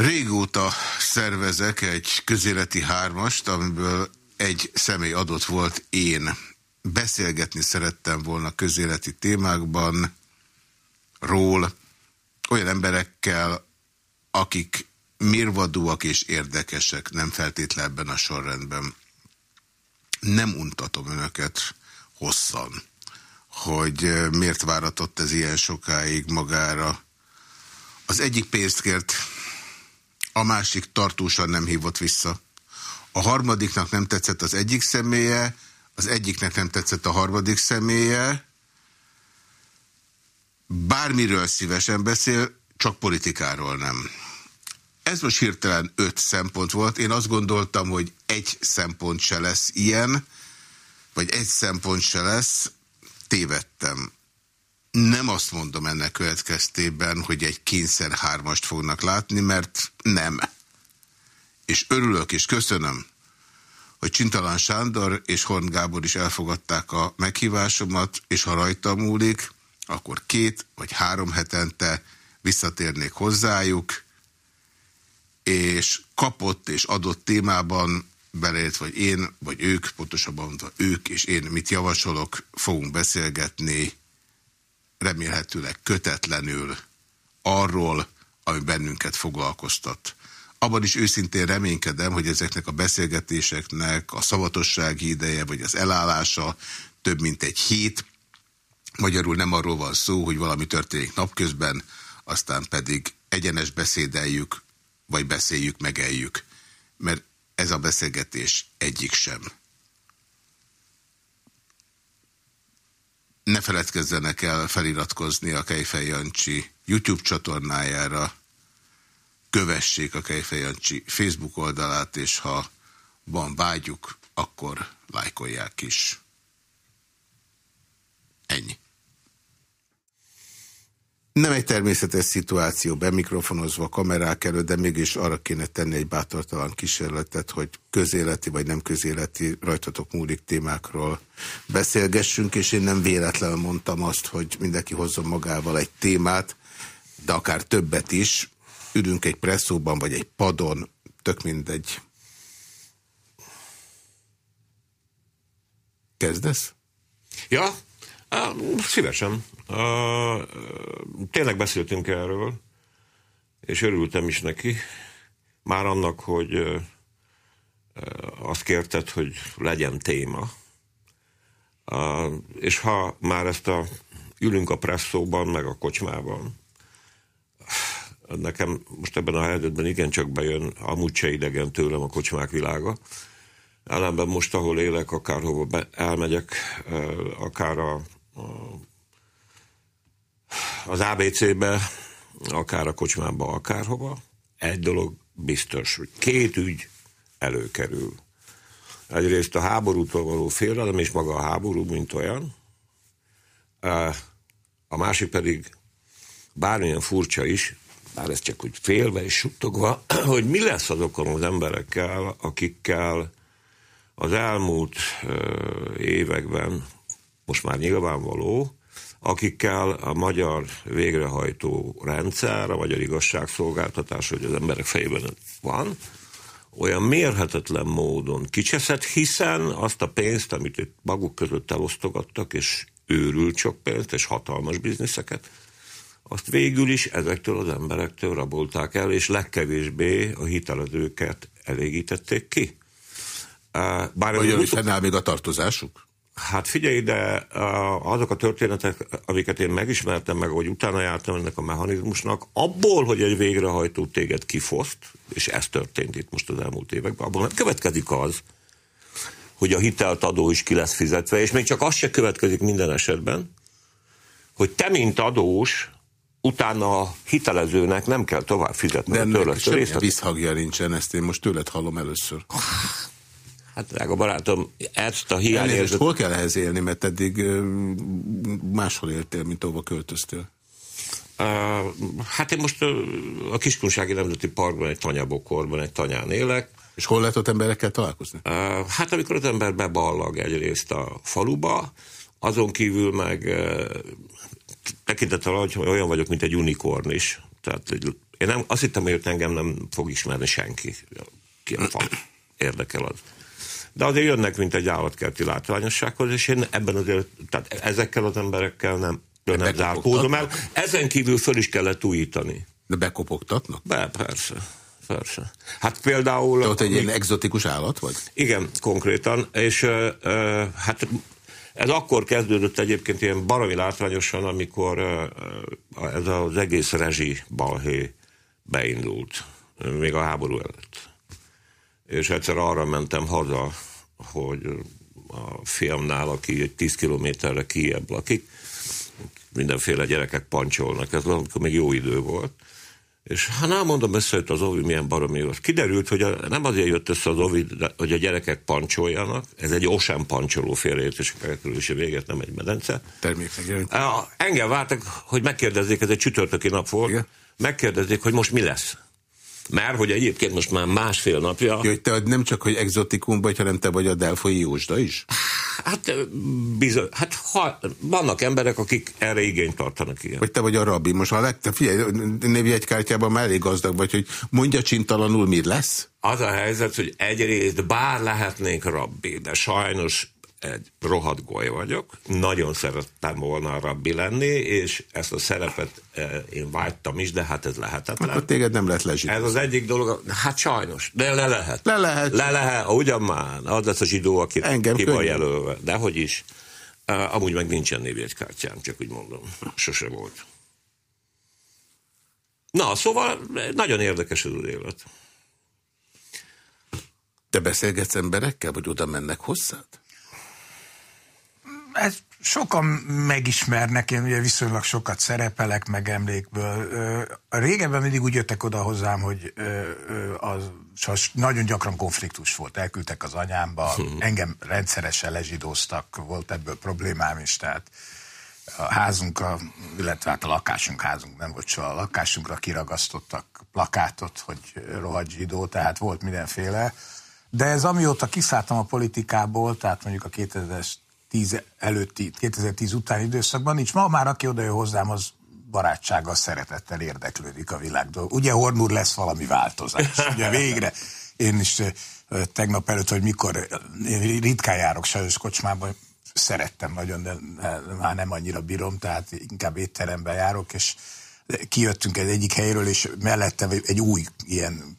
Régóta szervezek egy közéleti hármast, amiből egy személy adott volt én. Beszélgetni szerettem volna közéleti témákban ról, olyan emberekkel, akik mérvadóak és érdekesek, nem feltétlen ebben a sorrendben. Nem untatom önöket hosszan, hogy miért váratott ez ilyen sokáig magára. Az egyik pénzt kért, a másik tartósan nem hívott vissza. A harmadiknak nem tetszett az egyik személye, az egyiknek nem tetszett a harmadik személye. Bármiről szívesen beszél, csak politikáról nem. Ez most hirtelen öt szempont volt. Én azt gondoltam, hogy egy szempont se lesz ilyen, vagy egy szempont se lesz. Tévedtem. Nem azt mondom ennek következtében, hogy egy kényszer hármast fognak látni, mert nem. És örülök és köszönöm, hogy Csintalan Sándor és Horn Gábor is elfogadták a meghívásomat, és ha rajta múlik, akkor két vagy három hetente visszatérnék hozzájuk, és kapott és adott témában belét, vagy én, vagy ők, pontosabban mondva ők és én mit javasolok, fogunk beszélgetni remélhetőleg kötetlenül arról, ami bennünket foglalkoztat. Abban is őszintén reménykedem, hogy ezeknek a beszélgetéseknek a szavatossági ideje, vagy az elállása több mint egy hét. Magyarul nem arról van szó, hogy valami történik napközben, aztán pedig egyenes beszédeljük, vagy beszéljük, megeljük. Mert ez a beszélgetés egyik sem. Ne feledkezzenek el feliratkozni a Kejfej Jancsi YouTube csatornájára, kövessék a Kejfej Jancsi Facebook oldalát, és ha van vágyuk, akkor lájkolják is. Ennyi. Nem egy természetes szituáció, bemikrofonozva kamerák előtt, de mégis arra kéne tenni egy bátortalan kísérletet, hogy közéleti vagy nem közéleti rajtatok múlik témákról beszélgessünk, és én nem véletlenül mondtam azt, hogy mindenki hozzon magával egy témát, de akár többet is, ülünk egy presszóban, vagy egy padon, tök mindegy. Kezdesz? Ja, szívesen. Tényleg beszéltünk erről, és örültem is neki. Már annak, hogy azt kérted, hogy legyen téma. És ha már ezt a ülünk a presszóban, meg a kocsmában, nekem most ebben a helyzetben igencsak bejön, amúgy se idegen tőlem a kocsmák világa. Ellenben most, ahol élek, akárhova be, elmegyek, akár a, a, az ABC-be, akár a kocsmába, akárhova, egy dolog biztos, hogy két ügy előkerül. Egyrészt a háborútól való félelem, és maga a háború, mint olyan. A másik pedig bármilyen furcsa is, bár ez csak úgy félve és suttogva, hogy mi lesz azokkal az emberekkel, akikkel az elmúlt években, most már nyilvánvaló, akikkel a magyar végrehajtó rendszer, a magyar igazságszolgáltatás, hogy az emberek fejében van, olyan mérhetetlen módon kicseszett, hiszen azt a pénzt, amit itt maguk között elosztogattak, és őrült sok pénzt, és hatalmas bizniszeket, azt végül is ezektől az emberektől rabolták el, és legkevésbé a hitelezőket elégítették ki. Bár Vagy hogy fennáll még a tartozásuk? Hát figyelj, de azok a történetek, amiket én megismertem, meg ahogy utána jártam ennek a mechanizmusnak, abból, hogy egy végrehajtó téged kifoszt, és ez történt itt most az elmúlt években, abból nem következik az, hogy a hitelt adó is ki lesz fizetve, és még csak az se következik minden esetben, hogy te, mint adós, utána a hitelezőnek nem kell tovább fizetni De a törlesztő részlet. visszhangja nincsen, ezt én most tőled hallom először. Hát, drága barátom, ezt a hiányérzet... Hol kell ehhez élni, mert eddig máshol éltél, mint ahova költöztél? Uh, hát én most a Kiskunsági Nemzeti Parkban, egy tanyabokorban, egy tanyán élek. És hol lehet ott emberekkel találkozni? Uh, hát amikor az ember beballag egyrészt a faluba, azon kívül meg tekintettel, hogy olyan vagyok, mint egy unikorn is. Tehát egy Én nem, azt hittem, hogy engem nem fog ismerni senki. Ki a fal érdekel az. De azért jönnek, mint egy állatkerti látványossághoz, és én ebben azért, tehát ezekkel az emberekkel nem, nem zárkózom el. Ezen kívül föl is kellett újítani. De bekopogtatnak? Be, persze. Persze. Hát például... Te ott egy ilyen exotikus állat vagy? Igen, konkrétan, és uh, uh, hát ez akkor kezdődött egyébként ilyen baromi látványosan, amikor uh, ez az egész rezsi balhé beindult, még a háború előtt. És egyszer arra mentem haza, hogy a fiamnál, aki egy 10 kilométerre kiebb lakik, mindenféle gyerekek pancsolnak, ez amikor még jó idő volt, és hát nem mondom, összejött az Ovi milyen baromi jó. Kiderült, hogy a, nem azért jött össze az Ovi, hogy a gyerekek pancsoljanak, ez egy osán pancsoló félreértés a véget, nem egy medence. Természetesen. Engem vártak, hogy megkérdezzék, ez egy csütörtöki nap volt, Igen. megkérdezzék, hogy most mi lesz. Mert hogy egyébként most már másfél napja... Jó, te nem csak, hogy exotikum vagy, hanem te vagy a Delfoi Józsda is? Hát, bizony, hát ha, vannak emberek, akik erre igényt tartanak ilyen. Vagy te vagy a rabbi. Most ha legte, figyelj, névjegykártyában már elég gazdag vagy, hogy mondja csintalanul, mi lesz? Az a helyzet, hogy egyrészt bár lehetnénk rabbi, de sajnos egy rohadt goly vagyok, nagyon szerettem volna rabbi lenni, és ezt a szerepet e, én vágytam is, de hát ez lehetetlen. Akkor téged nem lehet lezsidózni. Ez az egyik dolog, hát sajnos, de le lehet. Le lehet. Le lehet, ugyan már, az lesz a zsidó, aki Engem ki van jelölve, de hogy is. Uh, amúgy meg nincsen névjegykártyám, csak úgy mondom, sose volt. Na, szóval nagyon érdekes az élet. Te beszélgetsz emberekkel, vagy oda mennek hozzád? Ez sokan megismernek, én ugye viszonylag sokat szerepelek meg emlékből. Régebben mindig úgy jöttek oda hozzám, hogy az nagyon gyakran konfliktus volt. Elküldtek az anyámba, hm. engem rendszeresen lezsidóztak, volt ebből problémám is, tehát a házunkra, illetve hát a lakásunk, házunk nem volt soha, a lakásunkra kiragasztottak plakátot, hogy rohadt zsidó, tehát volt mindenféle. De ez amióta kiszálltam a politikából, tehát mondjuk a 2000-es 2010 előtti, 2010 utáni időszakban nincs. Ma már aki oda jön hozzám, az barátsággal, szeretettel érdeklődik a világból. Ugye Hornur lesz valami változás. Ugye végre én is tegnap előtt, hogy mikor, én ritkán járok sajnos kocsmában, szerettem nagyon, de már nem annyira bírom, tehát inkább étteremben járok, és kijöttünk egy egyik helyről, és mellette egy új ilyen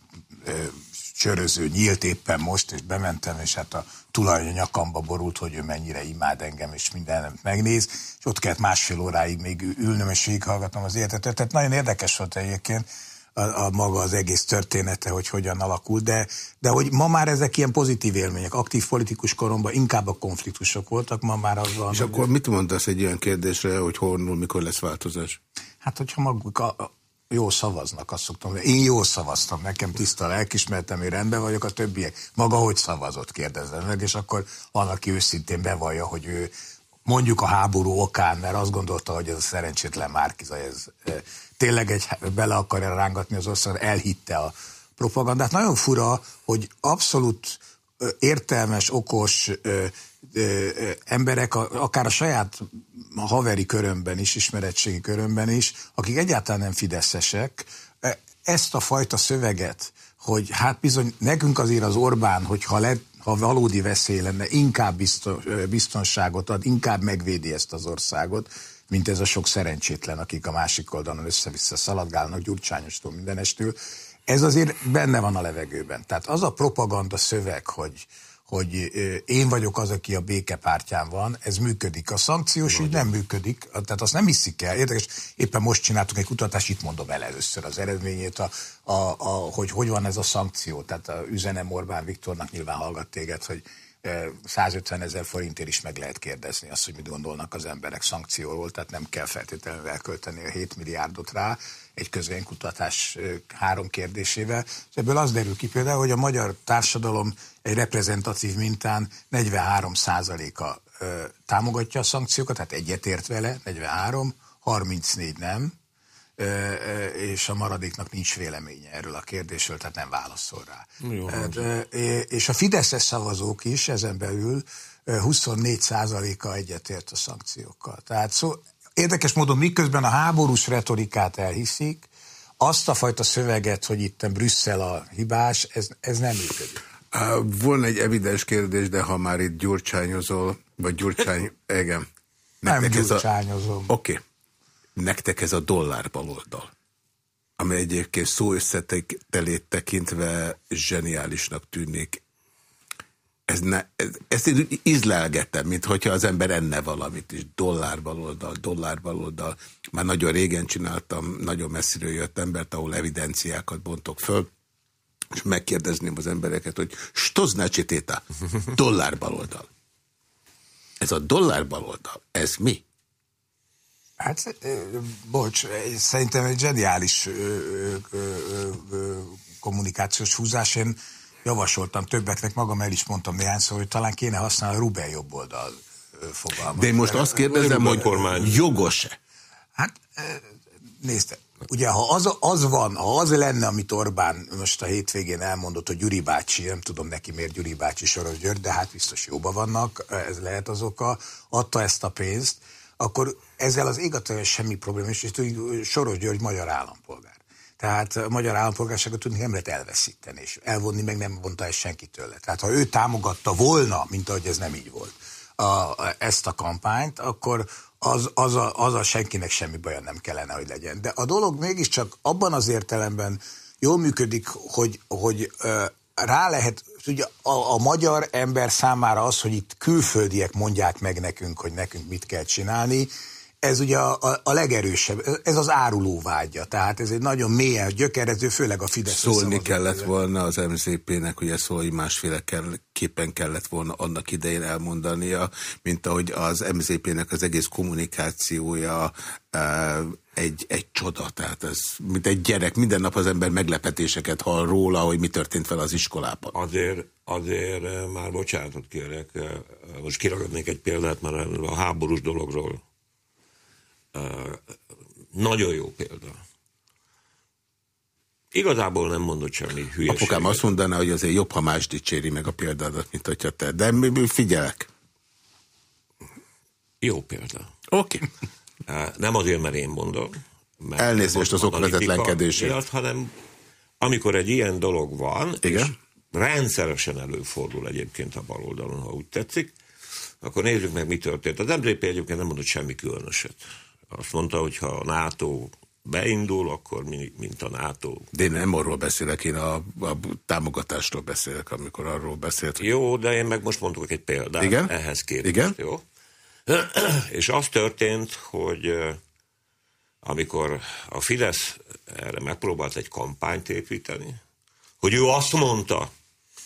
csöröző nyílt éppen most, és bementem, és hát a tulaj a nyakamba borult, hogy ő mennyire imád engem, és minden megnéz, és ott kellett másfél óráig még ülnöm, és végighallgatom az életet. Tehát nagyon érdekes volt egyébként a, a maga az egész története, hogy hogyan alakult, de, de hogy ma már ezek ilyen pozitív élmények. Aktív politikus koromban inkább a konfliktusok voltak, ma már az van. És akkor mit mondasz egy olyan kérdésre, hogy hornul, mikor lesz változás? Hát, hogyha maguk a, jó szavaznak, azt szoktam. Én jól szavaztam, nekem tiszta lelkismertem, én rendben vagyok, a többiek. Maga hogy szavazott, kérdezem meg, és akkor van, aki őszintén bevallja, hogy ő mondjuk a háború okán, mert azt gondolta, hogy ez a szerencsétlen Márkiza, ez e, tényleg egy, bele akarja rángatni az országot, elhitte a propagandát. Nagyon fura, hogy abszolút értelmes, okos ö, emberek, akár a saját haveri körömben is, ismeretségi körömben is, akik egyáltalán nem fideszesek, ezt a fajta szöveget, hogy hát bizony nekünk azért az Orbán, hogyha le, ha valódi veszély lenne, inkább biztonságot ad, inkább megvédi ezt az országot, mint ez a sok szerencsétlen, akik a másik oldalon össze-vissza szaladgálnak, gyurcsányostól mindenestől. Ez azért benne van a levegőben. Tehát az a propaganda szöveg, hogy, hogy én vagyok az, aki a békepártyán van, ez működik. A szankciós így nem működik, tehát azt nem hiszik el. Érdekes, éppen most csináltunk egy kutatást, itt mondom el először az eredményét, a, a, a, hogy hogy van ez a szankció. Tehát a üzenem Orbán Viktornak nyilván hallgat téged, hogy 150 ezer forintért is meg lehet kérdezni azt, hogy mit gondolnak az emberek szankcióról, tehát nem kell feltétlenül elkölteni a 7 milliárdot rá egy közvénykutatás három kérdésével. És ebből az derül ki például, hogy a magyar társadalom egy reprezentatív mintán 43% a támogatja a szankciókat, tehát egyetért vele, 43%, 34 nem, és a maradéknak nincs véleménye erről a kérdésről, tehát nem válaszol rá. Jó, és a Fideszes szavazók is ezen belül 24% a egyetért a szankciókkal. Tehát szó, érdekes módon miközben a háborús retorikát elhiszik, azt a fajta szöveget, hogy itt Brüsszel a hibás, ez, ez nem működik. Volna egy evidens kérdés, de ha már itt gyurcsányozol, vagy gyurcsány, igen. Nem gyurcsányozom. Oké. Okay. Nektek ez a dollár baloldal, ami egyébként szó összetelét tekintve zseniálisnak tűnik. Ez ne, ez, ezt én ízlelgetem, mint hogyha az ember enne valamit is. Dollár baloldal, dollár baloldal. Már nagyon régen csináltam, nagyon messziről jött embert, ahol evidenciákat bontok föl és megkérdezném az embereket, hogy stoznácsitéta, dollár baloldal. Ez a dollár baloldal, ez mi? Hát, bocs, szerintem egy zseniális kommunikációs húzás. Én javasoltam többeknek, magam el is mondtam néhányszor, hogy talán kéne használni a Rubel jobb oldal fogalmat. De én most azt kérdezem, hogy jogos-e? Hát nézd, Ugye, ha az, az van, ha az lenne, amit Orbán most a hétvégén elmondott, hogy Gyuri bácsi, nem tudom neki miért Gyuri bácsi Soros György, de hát biztos jóban vannak, ez lehet az oka, adta ezt a pénzt, akkor ezzel az ég semmi probléma, és Soros György magyar állampolgár. Tehát a magyar állampolgárságot tudni nem lehet elveszíteni, és elvonni meg nem mondta ezt senki tőle. Tehát ha ő támogatta volna, mint ahogy ez nem így volt, a, ezt a kampányt, akkor az, az, a, az a senkinek semmi baja nem kellene, hogy legyen. De a dolog mégiscsak abban az értelemben jól működik, hogy, hogy rá lehet, ugye a, a magyar ember számára az, hogy itt külföldiek mondják meg nekünk, hogy nekünk mit kell csinálni, ez ugye a, a, a legerősebb, ez az áruló vágya, tehát ez egy nagyon mélyen gyökerező, főleg a Fidesz. Szólni kellett volna az MZP-nek, hogy ezt valahogy másféleképpen kellett volna annak idején elmondania, mint ahogy az MZP-nek az egész kommunikációja e, egy, egy csoda, tehát ez mint egy gyerek, minden nap az ember meglepetéseket hall róla, hogy mi történt fel az iskolában. Azért, azért e, már bocsánatot kérek, e, most kiragadnék egy példát már a háborús dologról nagyon jó példa. Igazából nem mondott semmi hülyeséget. Apukám azt mondaná, hogy azért jobb, ha más dicséri meg a példádat, mint hogyha te. De figyelek. Jó példa. Oké. Okay. Nem azért, mert én mondom. Mert Elnézést az okvezetlenkedésért. hanem amikor egy ilyen dolog van, Igen? és rendszeresen előfordul egyébként a baloldalon, ha úgy tetszik, akkor nézzük meg, mi történt. Az MZP egyébként nem mondott semmi különöset. Azt mondta, hogy ha a NATO beindul, akkor mi, mint a NATO. De én nem arról beszélek, én a, a támogatásról beszélek, amikor arról beszélt. Jó, de én meg most mondok egy példát Igen? ehhez képest. Igen? Jó? És az történt, hogy amikor a Fidesz erre megpróbált egy kampányt építeni, hogy ő azt mondta,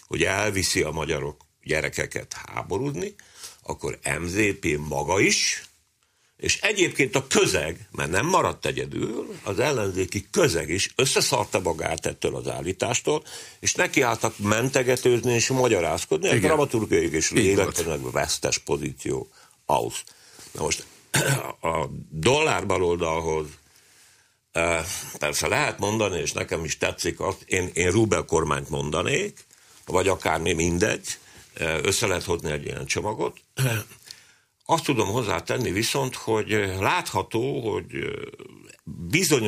hogy elviszi a magyarok gyerekeket háborúzni, akkor MZP maga is és egyébként a közeg, mert nem maradt egyedül, az ellenzéki közeg is összeszarta magát ettől az állítástól, és nekiálltak mentegetőzni és magyarázkodni, egy dramaturgiai és lélektenek vesztes pozíció ahhoz. Na most a dollár baloldalhoz e, persze lehet mondani, és nekem is tetszik azt, én, én Rubel kormányt mondanék, vagy akár mindegy, e, össze lehet hozni egy ilyen csomagot, azt tudom hozzátenni viszont, hogy látható, hogy bizony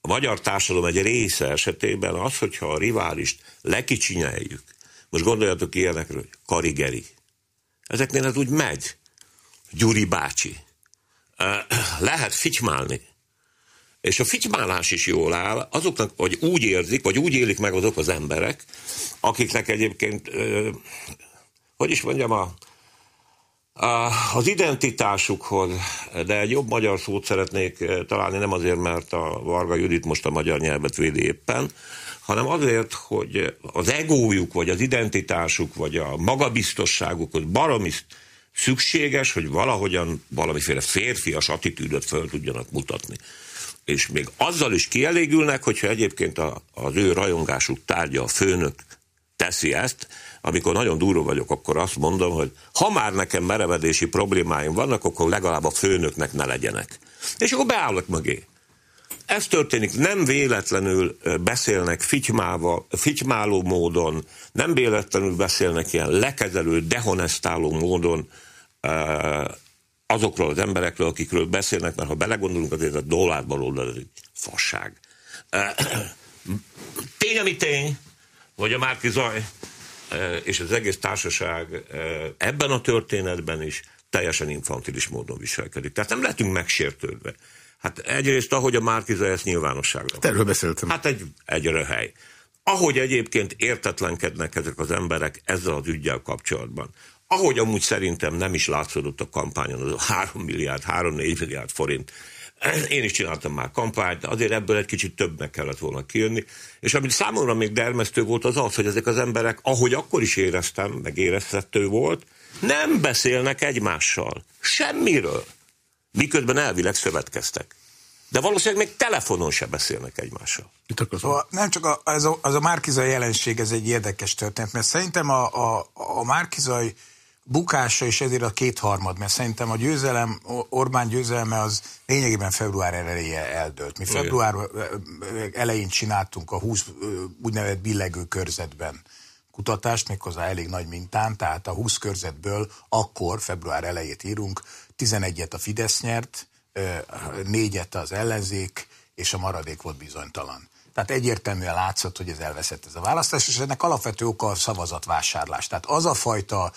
a magyar társadalom egy része esetében az, hogyha a riválist lekicsinyeljük, most gondoljatok ilyenekről, hogy Karigeri. Ezeknél ez úgy megy. Gyuri bácsi. Lehet fitymálni. És a fitymálás is jól áll, azoknak, vagy úgy érzik, vagy úgy élik meg azok az emberek, akiknek egyébként, hogy is mondjam, a, az identitásukhoz, de egy jobb magyar szót szeretnék eh, találni, nem azért, mert a Varga Judit most a magyar nyelvet védi éppen, hanem azért, hogy az egójuk, vagy az identitásuk, vagy a magabiztosságuk, baromi szükséges, hogy valahogyan valamiféle férfias attitűdöt föl tudjanak mutatni. És még azzal is kielégülnek, hogyha egyébként a, az ő rajongásuk tárgya a főnök teszi ezt, amikor nagyon durva vagyok, akkor azt mondom, hogy ha már nekem merevedési problémáim vannak, akkor legalább a főnöknek ne legyenek. És akkor beállok mögé. Ez történik, nem véletlenül beszélnek fitymával, fitymáló módon, nem véletlenül beszélnek ilyen lekezelő, dehonestáló módon azokról az emberekről, akikről beszélnek, mert ha belegondolunk, azért a dollárból oldal egy fasság. Tény, ami tény, hogy a Márki Zaj és az egész társaság ebben a történetben is teljesen infantilis módon viselkedik. Tehát nem lehetünk megsértődve. Hát egyrészt, ahogy a Márkiza ezt nyilvánosságra. Erről beszéltem. Hát egy, egy röhely. Ahogy egyébként értetlenkednek ezek az emberek ezzel az ügyel kapcsolatban. Ahogy amúgy szerintem nem is látszódott a kampányon az a 3 milliárd, 3-4 milliárd forint. Én is csináltam már kampányt, de azért ebből egy kicsit többnek kellett volna kijönni. És amit számomra még dermesztő volt az az, hogy ezek az emberek, ahogy akkor is éreztem, meg érezhető volt, nem beszélnek egymással. Semmiről. Miközben elvileg szövetkeztek. De valószínűleg még telefonon se beszélnek egymással. Szóval nem csak a, ez a, az a Márkizai jelenség, ez egy érdekes történet, mert szerintem a, a, a Márkizai bukása is ezért a kétharmad, mert szerintem a győzelem, Orbán győzelme az lényegében február eleje eldőlt. Mi február elején csináltunk a 20 úgynevezett billegő körzetben kutatást, méghozzá elég nagy mintán, tehát a 20 körzetből akkor, február elejét írunk, 11-et a Fidesz nyert, négyet az ellenzék, és a maradék volt bizonytalan. Tehát egyértelműen látszott, hogy ez elveszett ez a választás, és ennek alapvető oka a szavazatvásárlás. Tehát az a fajta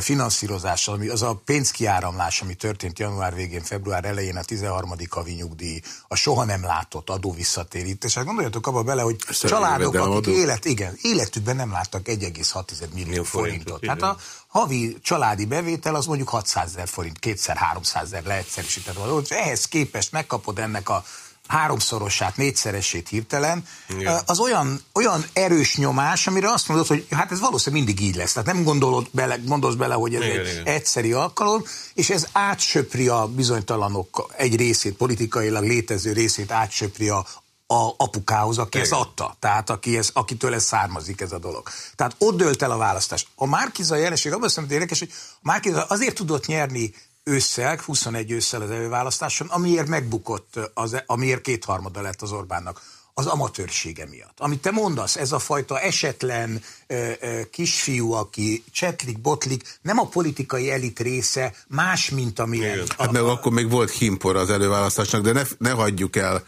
finanszírozás, ami, az a pénzkiáramlás, ami történt január végén, február elején a 13. havi nyugdíj, a soha nem látott adóvisszatérítés. Hát gondoljatok abba bele, hogy Szerint családok, akik élet, igen, életükben nem láttak 1,6 millió forintot. forintot. Tehát a havi családi bevétel az mondjuk 600 ezer forint, kétszer 300 ezer leegyszerűsített. Ehhez képest megkapod ennek a háromszorosát, négyszeresét hirtelen, Igen. az olyan, olyan erős nyomás, amire azt mondod, hogy hát ez valószínűleg mindig így lesz. Tehát nem gondolod bele, gondolsz bele, hogy ez Igen, egy Igen. egyszeri alkalom, és ez átsöpri a bizonytalanok egy részét, politikailag létező részét átsöpri a, a apukához, aki Igen. ezt adta, tehát aki ez, akitől ez származik ez a dolog. Tehát ott dölt el a választás. A Márkiza jelenség abban hogy érdekes, hogy a Márkiza azért tudott nyerni ősszel, 21 ősszel az előválasztáson, amiért megbukott, az, amiért kétharmada lett az Orbánnak az amatőrsége miatt. Amit te mondasz, ez a fajta esetlen ö, ö, kisfiú, aki csetlik, botlik, nem a politikai elit része, más, mint amilyen. Hát meg akkor még volt himpor az előválasztásnak, de ne, ne hagyjuk el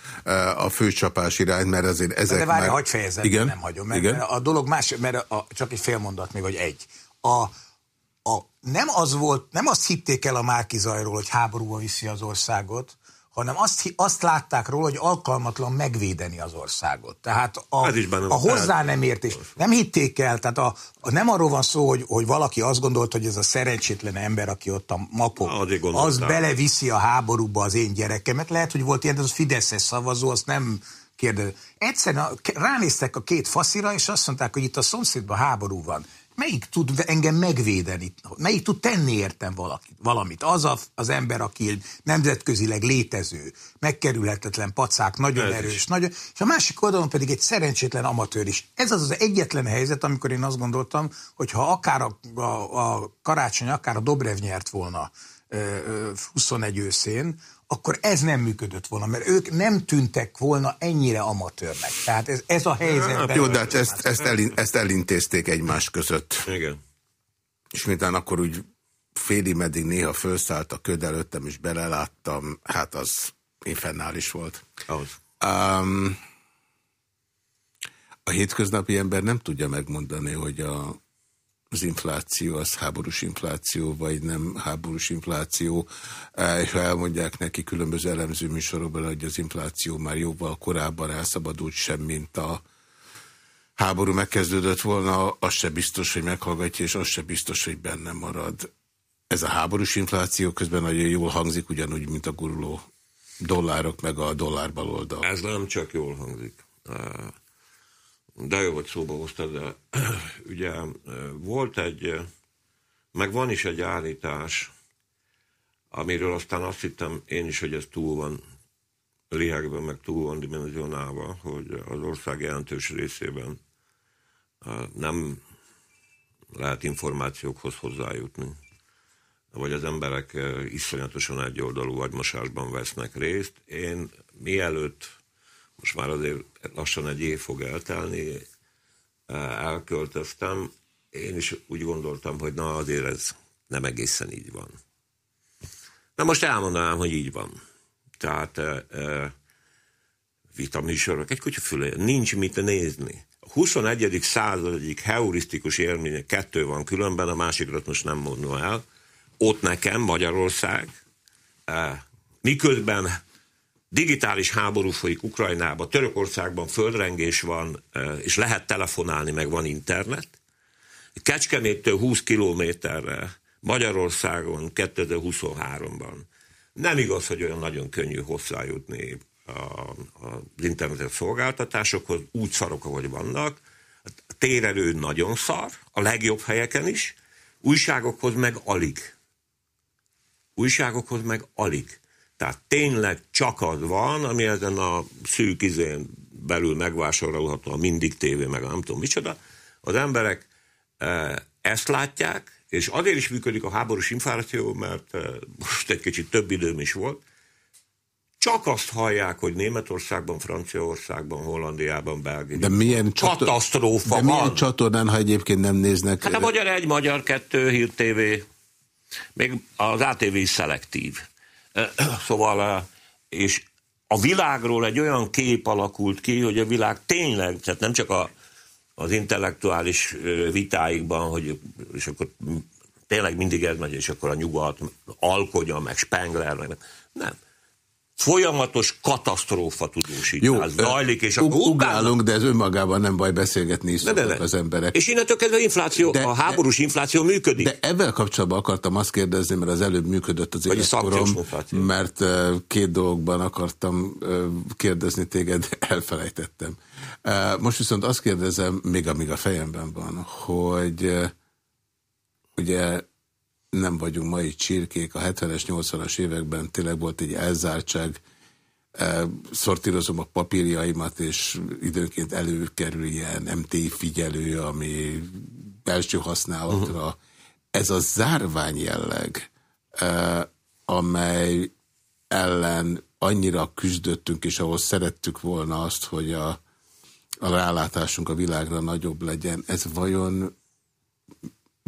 a főcsapás irányt, mert azért ezek De várj, már... hagyd fejezem, Igen? nem hagyom, mert, Igen? a dolog más, mert a, csak egy fél mondat még, vagy egy. A, a, nem az volt, nem azt hitték el a Márkizajról, hogy háborúba viszi az országot, hanem azt, azt látták róla, hogy alkalmatlan megvédeni az országot. Tehát a, a hozzá nem értés. Nem hitték el, tehát a, a, nem arról van szó, hogy, hogy valaki azt gondolt, hogy ez a szerencsétlen ember, aki ott a mapok, az beleviszi a háborúba az én gyerekemet. Lehet, hogy volt ilyen, de az Fideszes szavazó, azt nem kérdez. Egyszerűen ránéztek a két faszira, és azt mondták, hogy itt a szomszédban háború van melyik tud engem megvédeni, melyik tud tenni értem valaki, valamit. Az a, az ember, aki nemzetközileg létező, megkerülhetetlen pacák, nagyon Ez erős, is. nagyon, és a másik oldalon pedig egy szerencsétlen amatőr is. Ez az az egyetlen helyzet, amikor én azt gondoltam, hogy ha akár a, a, a karácsony, akár a Dobrev nyert volna 21 őszén, akkor ez nem működött volna, mert ők nem tűntek volna ennyire amatőrnek. Tehát ez, ez a helyzet. Hát, jó, de hát ezt, ezt, elin, ezt elintézték egymás között. Igen. És mintán akkor úgy félig meddig néha felszállt a köd előttem, és beleláttam, hát az infernális volt. Az. Um, a hétköznapi ember nem tudja megmondani, hogy a az infláció az háborús infláció, vagy nem háborús infláció, e, és ha elmondják neki különböző elemző műsorokban, hogy az infláció már jóval korábban elszabadult sem, mint a háború megkezdődött volna, az se biztos, hogy meghallgatja, és az se biztos, hogy benne marad. Ez a háborús infláció közben nagyon jól hangzik, ugyanúgy, mint a guruló dollárok, meg a dollár baloldal. Ez nem csak jól hangzik de jó, hogy szóba hoztad, de ugye volt egy, meg van is egy állítás, amiről aztán azt hittem én is, hogy ez túl van lihegben, meg túl van dimenzionálva, hogy az ország jelentős részében nem lehet információkhoz hozzájutni, vagy az emberek iszonyatosan egyoldalú agymosásban vesznek részt. Én mielőtt most már azért lassan egy év fog eltelni, elköltöztem, én is úgy gondoltam, hogy na azért ez nem egészen így van. Na most elmondanám, hogy így van. Tehát vitaműsorok, egy kutyafüle, nincs mit nézni. A 21. század egyik heurisztikus élménye, kettő van különben, a másikrat most nem mondom el. Ott nekem Magyarország, eh, miközben digitális háború folyik Ukrajnában, Törökországban földrengés van, és lehet telefonálni, meg van internet. Kecskeméttől 20 kilométerre Magyarországon 2023-ban. Nem igaz, hogy olyan nagyon könnyű hozzájutni az internetes szolgáltatásokhoz, úgy szarok, ahogy vannak. A térelő nagyon szar, a legjobb helyeken is, újságokhoz meg alig. Újságokhoz meg alig. Tehát tényleg csak az van, ami ezen a szűk izén belül megvásárolható, a mindig tévé, meg nem tudom micsoda. Az emberek e, ezt látják, és azért is működik a háborús infláció, mert e, most egy kicsit több időm is volt, csak azt hallják, hogy Németországban, Franciaországban, Hollandiában, Belgiumban. De milyen katasztrófa de van. milyen csatornán, ha egyébként nem néznek? Hát a Magyar egy, Magyar kettő, Hír TV, még az ATV is szelektív. Szóval, és a világról egy olyan kép alakult ki, hogy a világ tényleg, tehát nem csak a, az intellektuális vitáikban, hogy és akkor tényleg mindig ez megy, és akkor a nyugat alkodja, meg Spengler, meg nem folyamatos katasztrófa tudósítás Jó, zajlik, és akkor ugrálunk, de ez önmagában nem baj, beszélgetni is de, de, az emberek. És innentől kezdve infláció, de, a háborús infláció működik. De ebben kapcsolatban akartam azt kérdezni, mert az előbb működött az életkorom, mert két dologban akartam kérdezni téged, elfelejtettem. Most viszont azt kérdezem, még amíg a fejemben van, hogy ugye nem vagyunk mai csirkék. A 70-es, 80-as években tényleg volt egy elzártság, e, szortírozom a papírjaimat, és időnként előkerül ilyen MTI figyelő, ami belső használatra. Uh -huh. Ez a zárvány jelleg, e, amely ellen annyira küzdöttünk, és ahol szerettük volna azt, hogy a, a rálátásunk a világra nagyobb legyen, ez vajon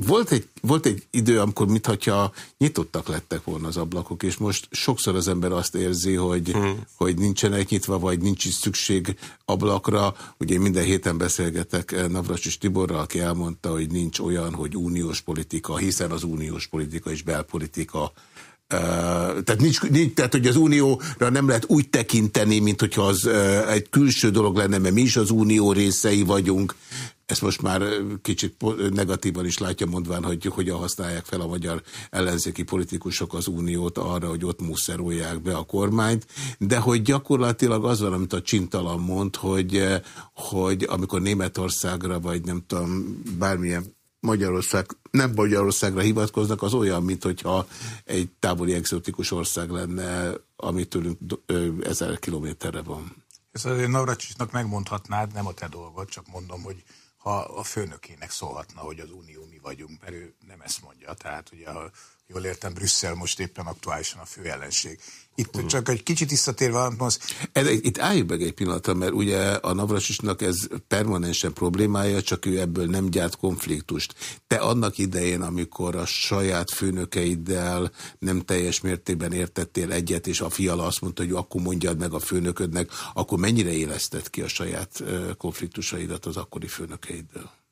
volt egy, volt egy idő, amikor mintha nyitottak lettek volna az ablakok, és most sokszor az ember azt érzi, hogy, hmm. hogy nincsenek nyitva, vagy nincs is szükség ablakra. Ugye én minden héten beszélgetek eh, Navracsis Tiborral, aki elmondta, hogy nincs olyan, hogy uniós politika, hiszen az uniós politika és belpolitika Uh, tehát, nincs, nincs, tehát, hogy az unióra nem lehet úgy tekinteni, mint hogyha az uh, egy külső dolog lenne, mert mi is az unió részei vagyunk. Ezt most már kicsit negatívan is látja mondván, hogy hogyan használják fel a magyar ellenzéki politikusok az uniót arra, hogy ott muszerolják be a kormányt, de hogy gyakorlatilag az van, amit a Csintalan mond, hogy, hogy amikor Németországra, vagy nem tudom, bármilyen Magyarország, nem Magyarországra hivatkoznak, az olyan, mint hogyha egy távoli egzotikus ország lenne, ami tőlünk ezer kilométerre van. Ezt azért Navracsisnak megmondhatnád, nem a te dolgod, csak mondom, hogy ha a főnökének szólhatna, hogy az Unió mi vagyunk, mert ő nem ezt mondja. Tehát ugye, ha jól értem, Brüsszel most éppen aktuálisan a fő ellenség. Itt uh-huh. csak egy kicsit visszatérve. Ez, itt álljunk meg egy pillanatra, mert ugye a Navrasisnak ez permanensen problémája, csak ő ebből nem gyárt konfliktust. Te annak idején, amikor a saját főnökeiddel nem teljes mértékben értettél egyet, és a fiala azt mondta, hogy akkor mondjad meg a főnöködnek, akkor mennyire élesztett ki a saját konfliktusaidat az akkori főnökeiddel?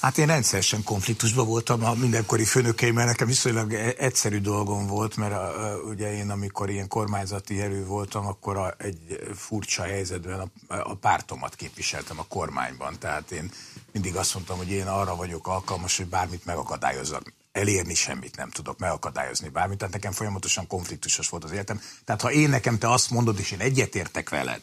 Hát én rendszeresen konfliktusban voltam a mindenkori főnökeimmel, nekem viszonylag e- egyszerű dolgom volt, mert a, a, ugye én amikor ilyen kormányzati erő voltam, akkor a, egy furcsa helyzetben a, a pártomat képviseltem a kormányban, tehát én mindig azt mondtam, hogy én arra vagyok alkalmas, hogy bármit megakadályozzak. Elérni semmit nem tudok, megakadályozni bármit, tehát nekem folyamatosan konfliktusos volt az életem. Tehát ha én nekem te azt mondod, és én egyetértek veled,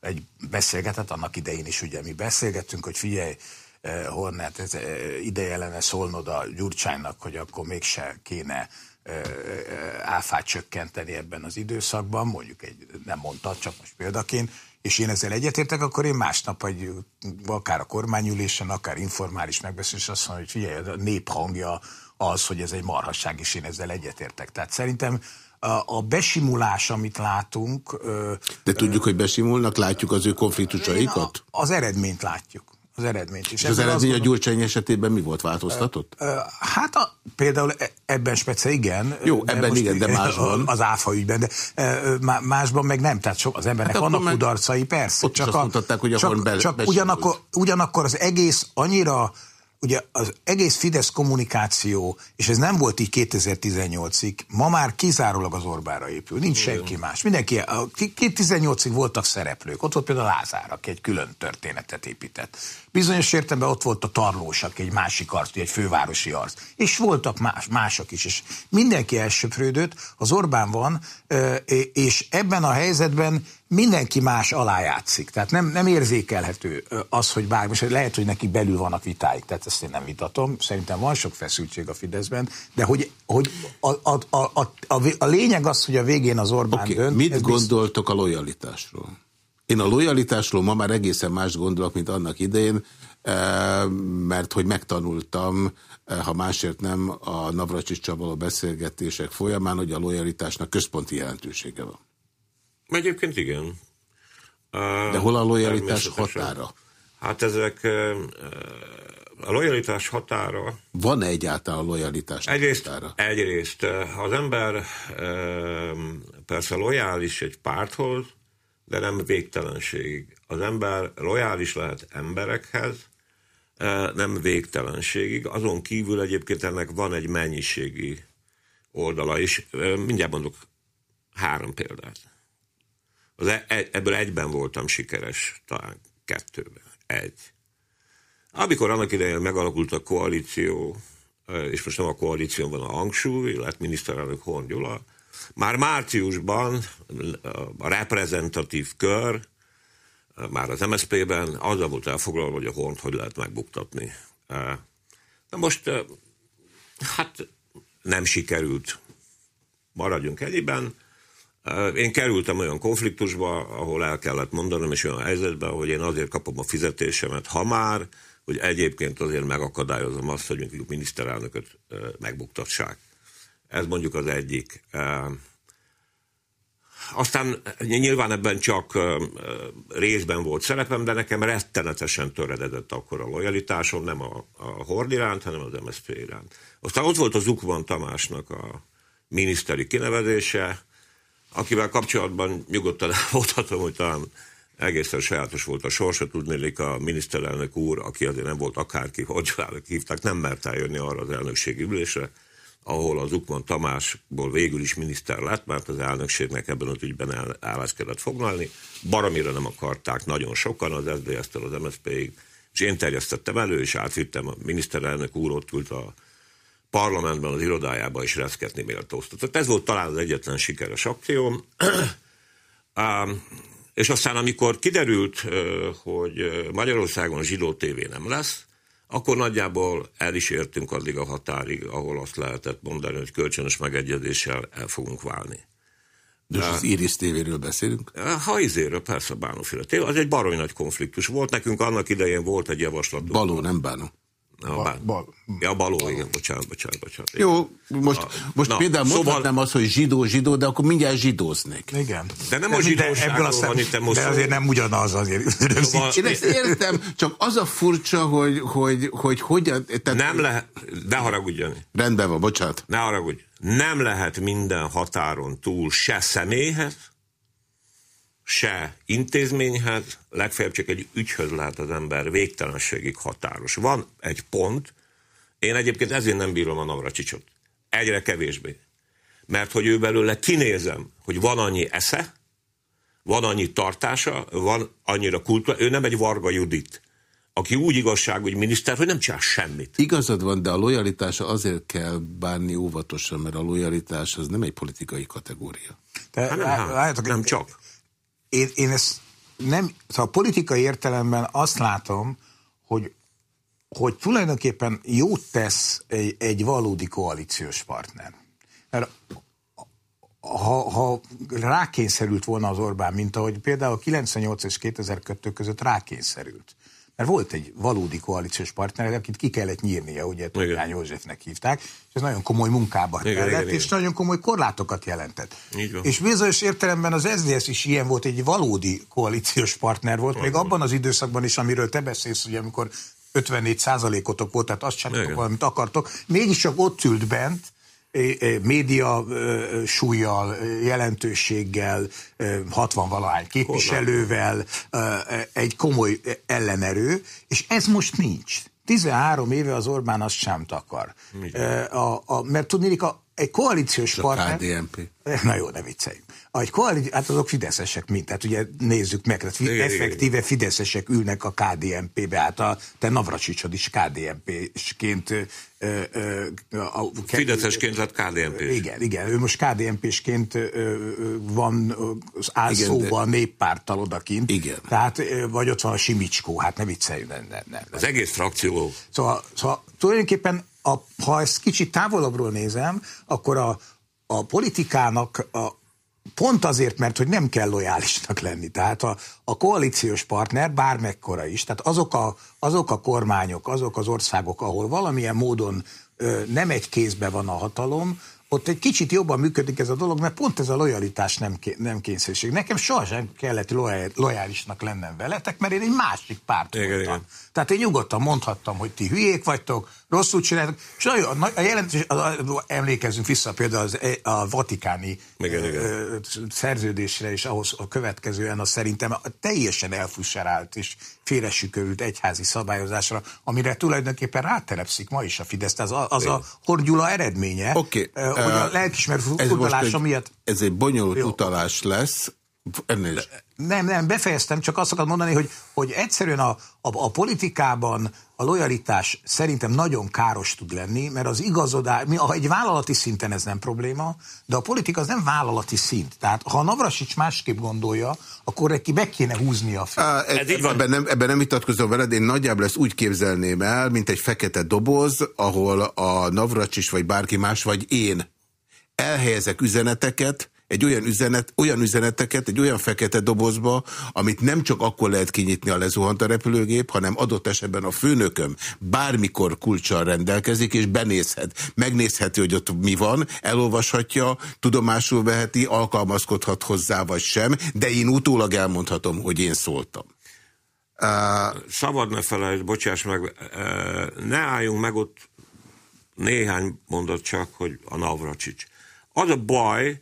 egy beszélgetett annak idején is, ugye mi beszélgettünk, hogy figyelj, Eh, Hornet ez eh, ideje lenne szólnod a Gyurcsánynak, hogy akkor mégse kéne eh, áfát csökkenteni ebben az időszakban, mondjuk egy, nem mondta, csak most példaként, és én ezzel egyetértek, akkor én másnap, vagy akár a kormányülésen, akár informális megbeszélés azt mondom, hogy figyelj, a nép hangja az, hogy ez egy marhasság, és én ezzel egyetértek. Tehát szerintem a besimulás, amit látunk... De tudjuk, hogy besimulnak, látjuk az ő konfliktusaikat? Az eredményt látjuk az eredményt is. És az eredmény a Gyurcsány esetében mi volt? Változtatott? Hát a, például e- ebben speciál igen. Jó, ebben igen, de másban. Az áfa ügyben, de másban meg nem. Tehát sok, az embernek hát vannak kudarcai, persze. Ott csak azt a, mondhatták, hogy csak, be, csak ugyanakkor, ugyanakkor az egész annyira ugye az egész Fidesz kommunikáció, és ez nem volt így 2018-ig, ma már kizárólag az Orbára épül, nincs senki más. Mindenki, 2018-ig voltak szereplők, ott volt például Lázár, aki egy külön történetet épített. Bizonyos értelemben ott volt a Tarlós, aki egy másik arc, egy fővárosi arc. És voltak más, mások is, és mindenki elsöprődött, az Orbán van, és ebben a helyzetben mindenki más alájátszik. Tehát nem, nem érzékelhető az, hogy bár, most lehet, hogy neki belül vannak vitáik, tehát ezt én nem vitatom, szerintem van sok feszültség a Fideszben, de hogy, hogy a, a, a, a, a, lényeg az, hogy a végén az Orbán okay. dönt. Mit gondoltok a lojalitásról? Én a lojalitásról ma már egészen más gondolok, mint annak idején, mert hogy megtanultam, ha másért nem a Navracsics Csabaló beszélgetések folyamán, hogy a lojalitásnak központi jelentősége van. Egyébként igen. De hol a lojalitás határa? Hát ezek a lojalitás határa... Van-e egyáltalán a lojalitás egyrészt, határa? Egyrészt az ember persze lojális egy párthoz, de nem végtelenségig. Az ember lojális lehet emberekhez, nem végtelenségig. Azon kívül egyébként ennek van egy mennyiségi oldala is. Mindjárt mondok három példát. Az e, e, ebből egyben voltam sikeres, talán kettőben. Egy. Amikor annak idején megalakult a koalíció, és most nem a koalíció van a hangsúly, lett miniszterelnök Horn Gyula, már márciusban a reprezentatív kör, már az MSZP-ben azzal volt elfoglalva, hogy a Hornt hogy lehet megbuktatni. Na most, hát nem sikerült. Maradjunk egyben. Én kerültem olyan konfliktusba, ahol el kellett mondanom, és olyan helyzetben, hogy én azért kapom a fizetésemet, ha már, hogy egyébként azért megakadályozom azt, hogy mondjuk miniszterelnököt megbuktassák. Ez mondjuk az egyik. Aztán nyilván ebben csak részben volt szerepem, de nekem rettenetesen töredezett akkor a lojalitásom, nem a, a Hord iránt, hanem az MSZP iránt. Aztán ott volt az Ukvan Tamásnak a miniszteri kinevezése, akivel kapcsolatban nyugodtan elmondhatom, hogy talán egészen sajátos volt a sorsa, tudnélik a miniszterelnök úr, aki azért nem volt akárki, hogy hívták, nem mert eljönni arra az elnökségi ülésre, ahol az Ukman Tamásból végül is miniszter lett, mert az elnökségnek ebben az ügyben állást kellett foglalni. Baromira nem akarták nagyon sokan, az SZDSZ-től az MSZP-ig, és én terjesztettem elő, és átvittem, a miniszterelnök úr ott ült a parlamentben az irodájába is reszketni méltóztatott. Ez volt talán az egyetlen sikeres akcióm. és aztán, amikor kiderült, hogy Magyarországon zsidó tévé nem lesz, akkor nagyjából el is értünk addig a határig, ahol azt lehetett mondani, hogy kölcsönös megegyezéssel el fogunk válni. De most az Iris tévéről beszélünk? Ha izéről, persze Bánóféle Az egy baroly nagy konfliktus volt. Nekünk annak idején volt egy javaslat. Baló, nem Bánó. A bal, bal, ja, baló, igen, bocsánat, bocsánat, bocsánat. Jó, most, a, most na, például szóval... mondhatnám azt, hogy zsidó, zsidó, de akkor mindjárt zsidóznék. Igen. De nem de a zsidóságról van itt most De azért nem ugyanaz azért. Szóval... Én ezt értem, csak az a furcsa, hogy, hogy, hogy hogyan... Tehát... Nem lehet, ne haragudjani. Rendben van, bocsánat. Ne haragudj. Nem lehet minden határon túl se személyhez, se intézményhez, legfeljebb csak egy ügyhöz lehet az ember végtelenségig határos. Van egy pont, én egyébként ezért nem bírom a Navracsicsot. Egyre kevésbé. Mert hogy ő belőle kinézem, hogy van annyi esze, van annyi tartása, van annyira kultúra, ő nem egy Varga Judit, aki úgy igazságügy miniszter, hogy nem csinál semmit. Igazad van, de a lojalitása azért kell bánni óvatosan, mert a lojalitás az nem egy politikai kategória. De, hát nem, hát, nem csak én, én ezt nem, szóval politikai értelemben azt látom, hogy, hogy tulajdonképpen jót tesz egy, egy valódi koalíciós partner. Mert ha, ha rákényszerült volna az Orbán, mint ahogy például 98 és 2002 között rákényszerült, mert volt egy valódi koalíciós partner, akit ki kellett nyírnia, ugye Tudján Józsefnek hívták, és ez nagyon komoly munkába igen, kellett, igen, és igen. nagyon komoly korlátokat jelentett. És bizonyos értelemben az SZDSZ is ilyen volt, egy valódi koalíciós partner volt, Valóban. még abban az időszakban is, amiről te beszélsz, ugye amikor 54 százalékotok volt, tehát azt sem valamit akartok, mégiscsak ott ült bent, média súlyjal, jelentőséggel, 60 valahány képviselővel, egy komoly ellenerő, és ez most nincs. 13 éve az Orbán azt sem akar. A, a, mert tudni, a, egy koalíciós a partner... KDNP. Na jó, ne vicceljünk. Egy koalíció, hát azok fideszesek mint, tehát ugye nézzük meg, tehát igen, effektíve igen. fideszesek ülnek a KDNP-be, hát a, te Navracsicsod is KDNP-sként Fideszesként lett KDNP -s. Igen, igen, ő most KDNP-sként van az álszóban néppárttal odakint. Igen. Tehát, vagy ott van a Simicskó, hát ne vicceljünk. Ne, ne, ne. Az egész frakció. Szóval, szóval tulajdonképpen, a, ha ezt kicsit távolabbról nézem, akkor a, a politikának a, pont azért, mert hogy nem kell lojálisnak lenni. Tehát a, a koalíciós partner bármekkora is, tehát azok a, azok a kormányok, azok az országok, ahol valamilyen módon ö, nem egy kézbe van a hatalom, ott egy kicsit jobban működik ez a dolog, mert pont ez a lojalitás nem, nem kényszerség. Nekem sohasem kellett lojálisnak lennem veletek, mert én egy másik párt igen, voltam. Igen. Tehát én nyugodtan mondhattam, hogy ti hülyék vagytok, rosszul csináltok, és a, a jelentés, emlékezzünk vissza például az, e, a vatikáni igen, igen. szerződésre, és ahhoz a következően az szerintem teljesen elfusserált és félresükörült egyházi szabályozásra, amire tulajdonképpen rátelepszik ma is a Fidesz. Az, az a Horgyula eredménye, okay. hogy a lelkismert utalása miatt... Ez egy bonyolult Jó. utalás lesz, ennél nem, nem, befejeztem, csak azt akartam mondani, hogy, hogy egyszerűen a, a, a politikában a lojalitás szerintem nagyon káros tud lenni, mert az igazodás, egy vállalati szinten ez nem probléma, de a politika az nem vállalati szint. Tehát ha a Navrasics másképp gondolja, akkor neki meg kéne húzni a fel. Ez így van. Ebben nem, ebben nem vitatkozom veled, én nagyjából ezt úgy képzelném el, mint egy fekete doboz, ahol a Navracsics vagy bárki más, vagy én elhelyezek üzeneteket, egy olyan, üzenet, olyan üzeneteket, egy olyan fekete dobozba, amit nem csak akkor lehet kinyitni a lezuhant a repülőgép, hanem adott esetben a főnököm bármikor kulcsal rendelkezik, és benézhet. Megnézheti, hogy ott mi van, elolvashatja, tudomásul veheti, alkalmazkodhat hozzá, vagy sem, de én utólag elmondhatom, hogy én szóltam. Uh, Szabad ne felejtsd, bocsáss meg, uh, ne álljunk meg ott néhány mondat csak, hogy a Navracsics. Az a baj,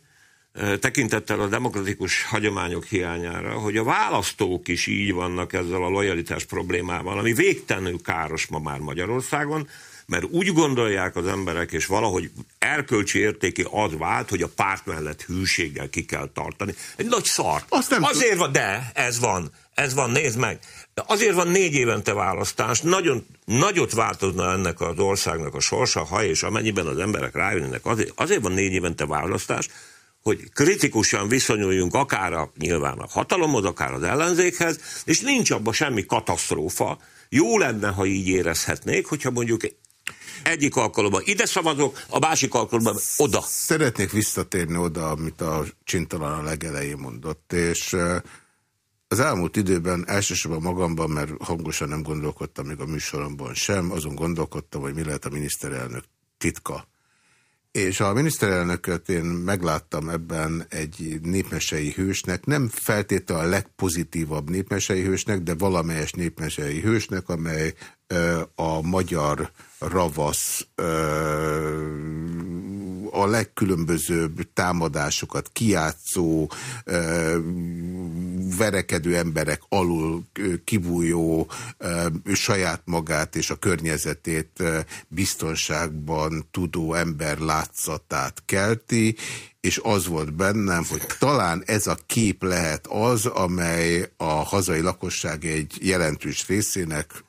tekintettel a demokratikus hagyományok hiányára, hogy a választók is így vannak ezzel a lojalitás problémával, ami végtelenül káros ma már Magyarországon, mert úgy gondolják az emberek, és valahogy erkölcsi értéki az vált, hogy a párt mellett hűséggel ki kell tartani. Egy nagy szar. Azt nem Azért van, de ez van, ez van, nézd meg. De azért van négy évente választás, nagyon nagyot változna ennek az országnak a sorsa, ha és amennyiben az emberek rájönnek, azért, azért van négy évente választás, hogy kritikusan viszonyuljunk akár a, nyilván a hatalomhoz, akár az ellenzékhez, és nincs abban semmi katasztrófa. Jó lenne, ha így érezhetnék, hogyha mondjuk egyik alkalommal ide szavazok, a másik alkalommal oda. Szeretnék visszatérni oda, amit a Csintalan a legelején mondott, és az elmúlt időben elsősorban magamban, mert hangosan nem gondolkodtam még a műsoromban sem, azon gondolkodtam, hogy mi lehet a miniszterelnök titka. És a miniszterelnököt én megláttam ebben egy népmesei hősnek, nem feltétlenül a legpozitívabb népmesei hősnek, de valamelyes népmesei hősnek, amely ö, a magyar ravasz ö, a legkülönbözőbb támadásokat kiátszó, verekedő emberek alul kibújó saját magát és a környezetét biztonságban tudó ember látszatát kelti, és az volt bennem, hogy talán ez a kép lehet az, amely a hazai lakosság egy jelentős részének,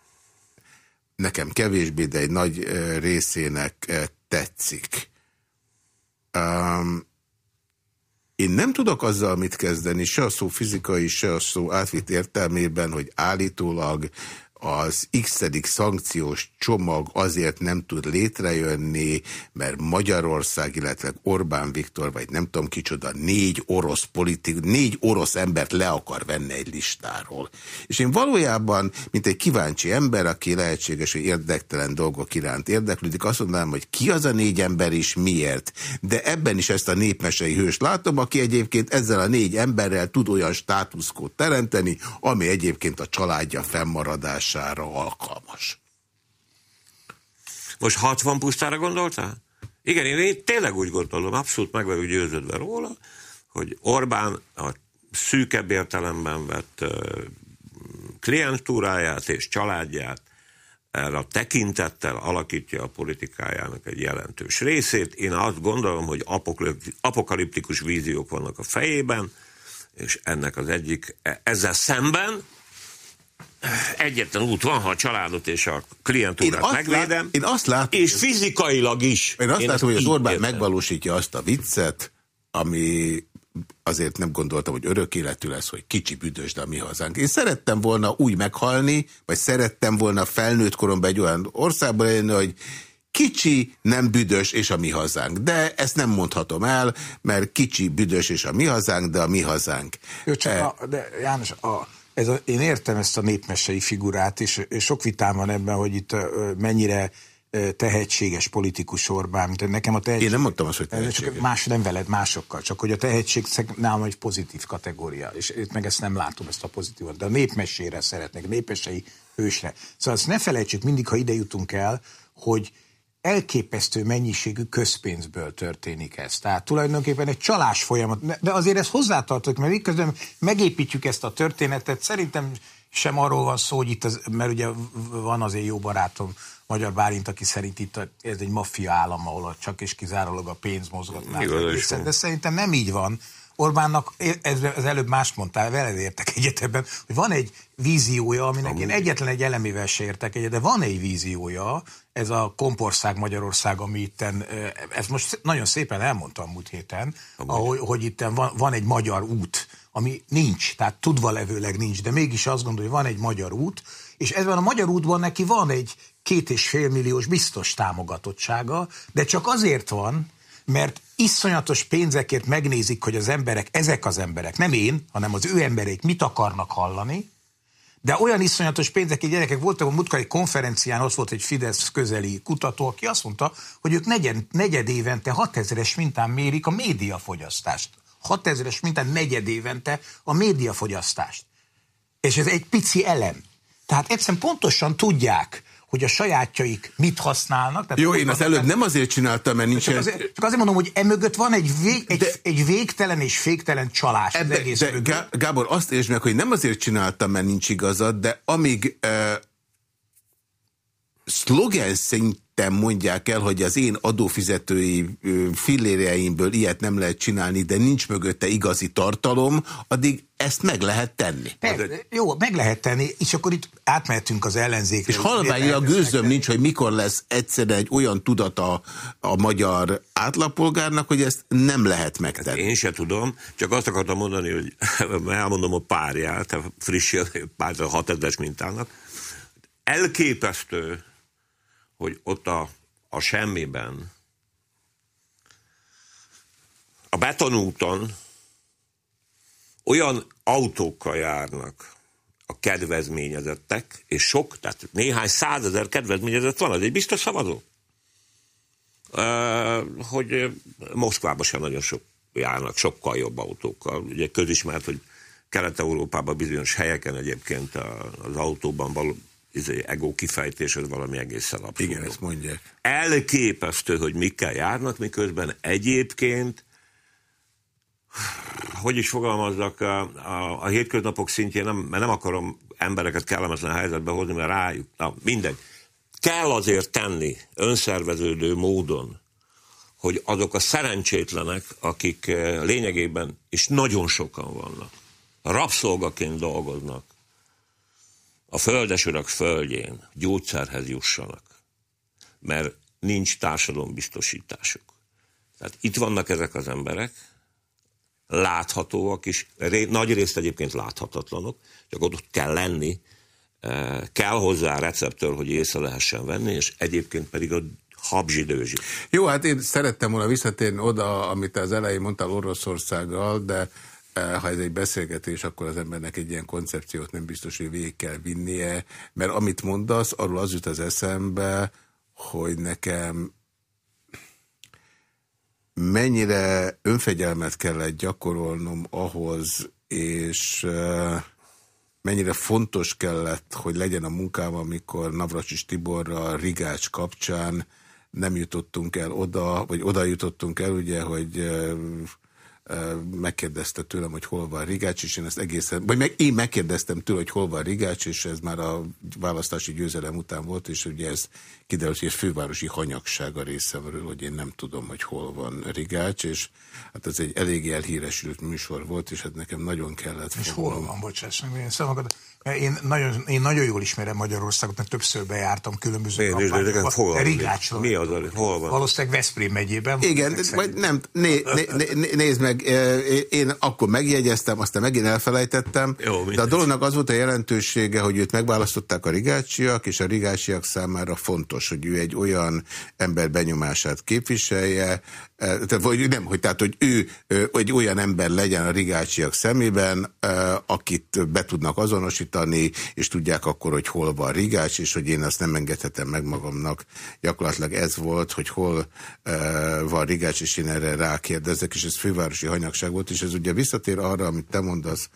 nekem kevésbé, de egy nagy részének tetszik. Um, én nem tudok azzal mit kezdeni, se a szó fizikai, se a szó átvitt értelmében, hogy állítólag az x szankciós csomag azért nem tud létrejönni, mert Magyarország, illetve Orbán Viktor, vagy nem tudom kicsoda, négy orosz politik, négy orosz embert le akar venni egy listáról. És én valójában, mint egy kíváncsi ember, aki lehetséges, hogy érdektelen dolgok iránt érdeklődik, azt mondanám, hogy ki az a négy ember is miért. De ebben is ezt a népmesei hős látom, aki egyébként ezzel a négy emberrel tud olyan státuszkót teremteni, ami egyébként a családja fennmaradására alkalmas. Most 60 pusztára gondoltál? Igen, én, én tényleg úgy gondolom, abszolút meg vagyok győződve róla, hogy Orbán a szűkebb értelemben vett klientúráját és családját erre a tekintettel alakítja a politikájának egy jelentős részét. Én azt gondolom, hogy apokaliptikus víziók vannak a fejében, és ennek az egyik, e, ezzel szemben egyetlen út van, ha a családot és a klientúrát én megvédem, lát, én azt látom, és fizikailag is. Én azt én látom, hogy az Orbán értem. megvalósítja azt a viccet, ami azért nem gondoltam, hogy örök életű lesz, hogy kicsi büdös, de a mi hazánk. Én szerettem volna úgy meghalni, vagy szerettem volna felnőtt koromban egy olyan országban lenni, hogy kicsi, nem büdös és a mi hazánk. De ezt nem mondhatom el, mert kicsi, büdös és a mi hazánk, de a mi hazánk. Jó, csak e... a, de János, a, ez a, én értem ezt a népmesei figurát, és, és sok vitám van ebben, hogy itt mennyire tehetséges politikus Orbán, mint nekem a tehetség... Én nem mondtam azt, hogy tehetséges. Csak más nem veled, másokkal, csak hogy a tehetség nálam egy pozitív kategória, és itt meg ezt nem látom, ezt a pozitívot, de a népmesére szeretnék, népmesei hősre. Szóval azt ne felejtsük mindig, ha ide jutunk el, hogy elképesztő mennyiségű közpénzből történik ez. Tehát tulajdonképpen egy csalás folyamat. De azért ez hozzátartozik, mert miközben megépítjük ezt a történetet, szerintem sem arról van szó, hogy itt, az, mert ugye van azért jó barátom, Magyar Bálint, aki szerint itt ez egy maffia állam, ahol csak és kizárólag a pénz mozgat. De szerintem nem így van. Orbánnak, ez, ez előbb más mondtál, veled értek egyetemben, hogy van egy víziója, aminek Amúgy. én egyetlen egy elemével se értek egyet, de van egy víziója, ez a kompország Magyarország, ami itten, ezt most nagyon szépen elmondtam múlt héten, ahogy, hogy itten van, van egy magyar út, ami nincs, tehát tudva levőleg nincs, de mégis azt gondolja, hogy van egy magyar út, és ezben a magyar útban neki van egy két és fél milliós biztos támogatottsága, de csak azért van, mert iszonyatos pénzekért megnézik, hogy az emberek, ezek az emberek, nem én, hanem az ő emberek mit akarnak hallani, de olyan iszonyatos pénzek, egy gyerekek voltak a múltkor egy konferencián, ott volt egy Fidesz közeli kutató, aki azt mondta, hogy ők negyed, negyed évente 6000-es mintán mérik a médiafogyasztást. 6000-es mintán negyed évente a médiafogyasztást. És ez egy pici elem. Tehát egyszerűen pontosan tudják, hogy a sajátjaik mit használnak. Tehát Jó, én az előbb nem azért csináltam, mert nincs... Csak, azért, csak azért mondom, hogy emögött van egy, vég, egy, de, egy végtelen és féktelen csalás. Ebbe, egész de Gábor, azt értsd meg, hogy nem azért csináltam, mert nincs igazad, de amíg uh, szlogen szinten mondják el, hogy az én adófizetői fillérjeimből ilyet nem lehet csinálni, de nincs mögötte igazi tartalom, addig ezt meg lehet tenni. Persze, jó, meg lehet tenni, és akkor itt átmehetünk az ellenzékre. És halványi a gőzöm nincs, hogy mikor lesz egyszerűen egy olyan tudata a magyar átlapolgárnak, hogy ezt nem lehet megtenni. Hát én se tudom, csak azt akartam mondani, hogy elmondom a párját, a friss pár, a 6000 mintának. Elképesztő hogy ott a, a semmiben, a betonúton olyan autókkal járnak a kedvezményezettek, és sok, tehát néhány százezer kedvezményezett van, az egy biztos szavazó. hogy Moszkvában sem nagyon sok járnak, sokkal jobb autókkal. Ugye közismert, hogy Kelet-Európában bizonyos helyeken egyébként az autóban való izé, ego kifejtés, az valami egészen abszurd. Igen, ezt mondják. Elképesztő, hogy mikkel járnak, miközben egyébként hogy is fogalmazzak, a, a, a hétköznapok szintjén, nem, mert nem akarom embereket kellemetlen helyzetbe hozni, mert rájuk, na mindegy. Kell azért tenni önszerveződő módon, hogy azok a szerencsétlenek, akik eh, lényegében, és nagyon sokan vannak, rabszolgaként dolgoznak, a földesurak földjén gyógyszerhez jussanak, mert nincs társadalombiztosításuk. Tehát itt vannak ezek az emberek, láthatóak is, ré, nagy részt egyébként láthatatlanok, csak ott kell lenni kell hozzá receptör, hogy észre lehessen venni, és egyébként pedig a habzsidőzsi. Jó, hát én szerettem volna visszatérni oda, amit az elején mondtál Oroszországgal, de ha ez egy beszélgetés, akkor az embernek egy ilyen koncepciót nem biztos, hogy végig kell vinnie, mert amit mondasz, arról az jut az eszembe, hogy nekem mennyire önfegyelmet kellett gyakorolnom ahhoz, és mennyire fontos kellett, hogy legyen a munkám, amikor Navracsis Tiborra Rigács kapcsán nem jutottunk el oda, vagy oda jutottunk el, ugye, hogy megkérdezte tőlem, hogy hol van Rigács, és én ezt egészen, vagy meg, én megkérdeztem tőle, hogy hol van Rigács, és ez már a választási győzelem után volt, és ugye ez kiderült, hogy ez fővárosi hanyagság a részemről, hogy én nem tudom, hogy hol van Rigács, és hát ez egy elég elhíresült műsor volt, és hát nekem nagyon kellett. És fogom. hol van, bocsáss meg, én szavakat. Én nagyon, én nagyon jól ismerem Magyarországot, mert többször bejártam különböző én kampányokba. Rigácsról. Mi az, hol van? Valószínűleg Veszprém megyében. Igen, vagy nem, né, né, né, nézd meg, én akkor megjegyeztem, aztán megint elfelejtettem, Jó, de a dolognak az volt a jelentősége, hogy őt megválasztották a rigácsiak, és a rigácsiak számára fontos, hogy ő egy olyan ember benyomását képviselje, vagy nem, hogy tehát, hogy ő egy olyan ember legyen a rigácsiak szemében, akit be tudnak azonosítani, és tudják akkor, hogy hol van rigács, és hogy én azt nem engedhetem meg magamnak. Gyakorlatilag ez volt, hogy hol van rigács, és én erre rákérdezek, és ez fővárosi hanyagság volt, és ez ugye visszatér arra, amit te mondasz,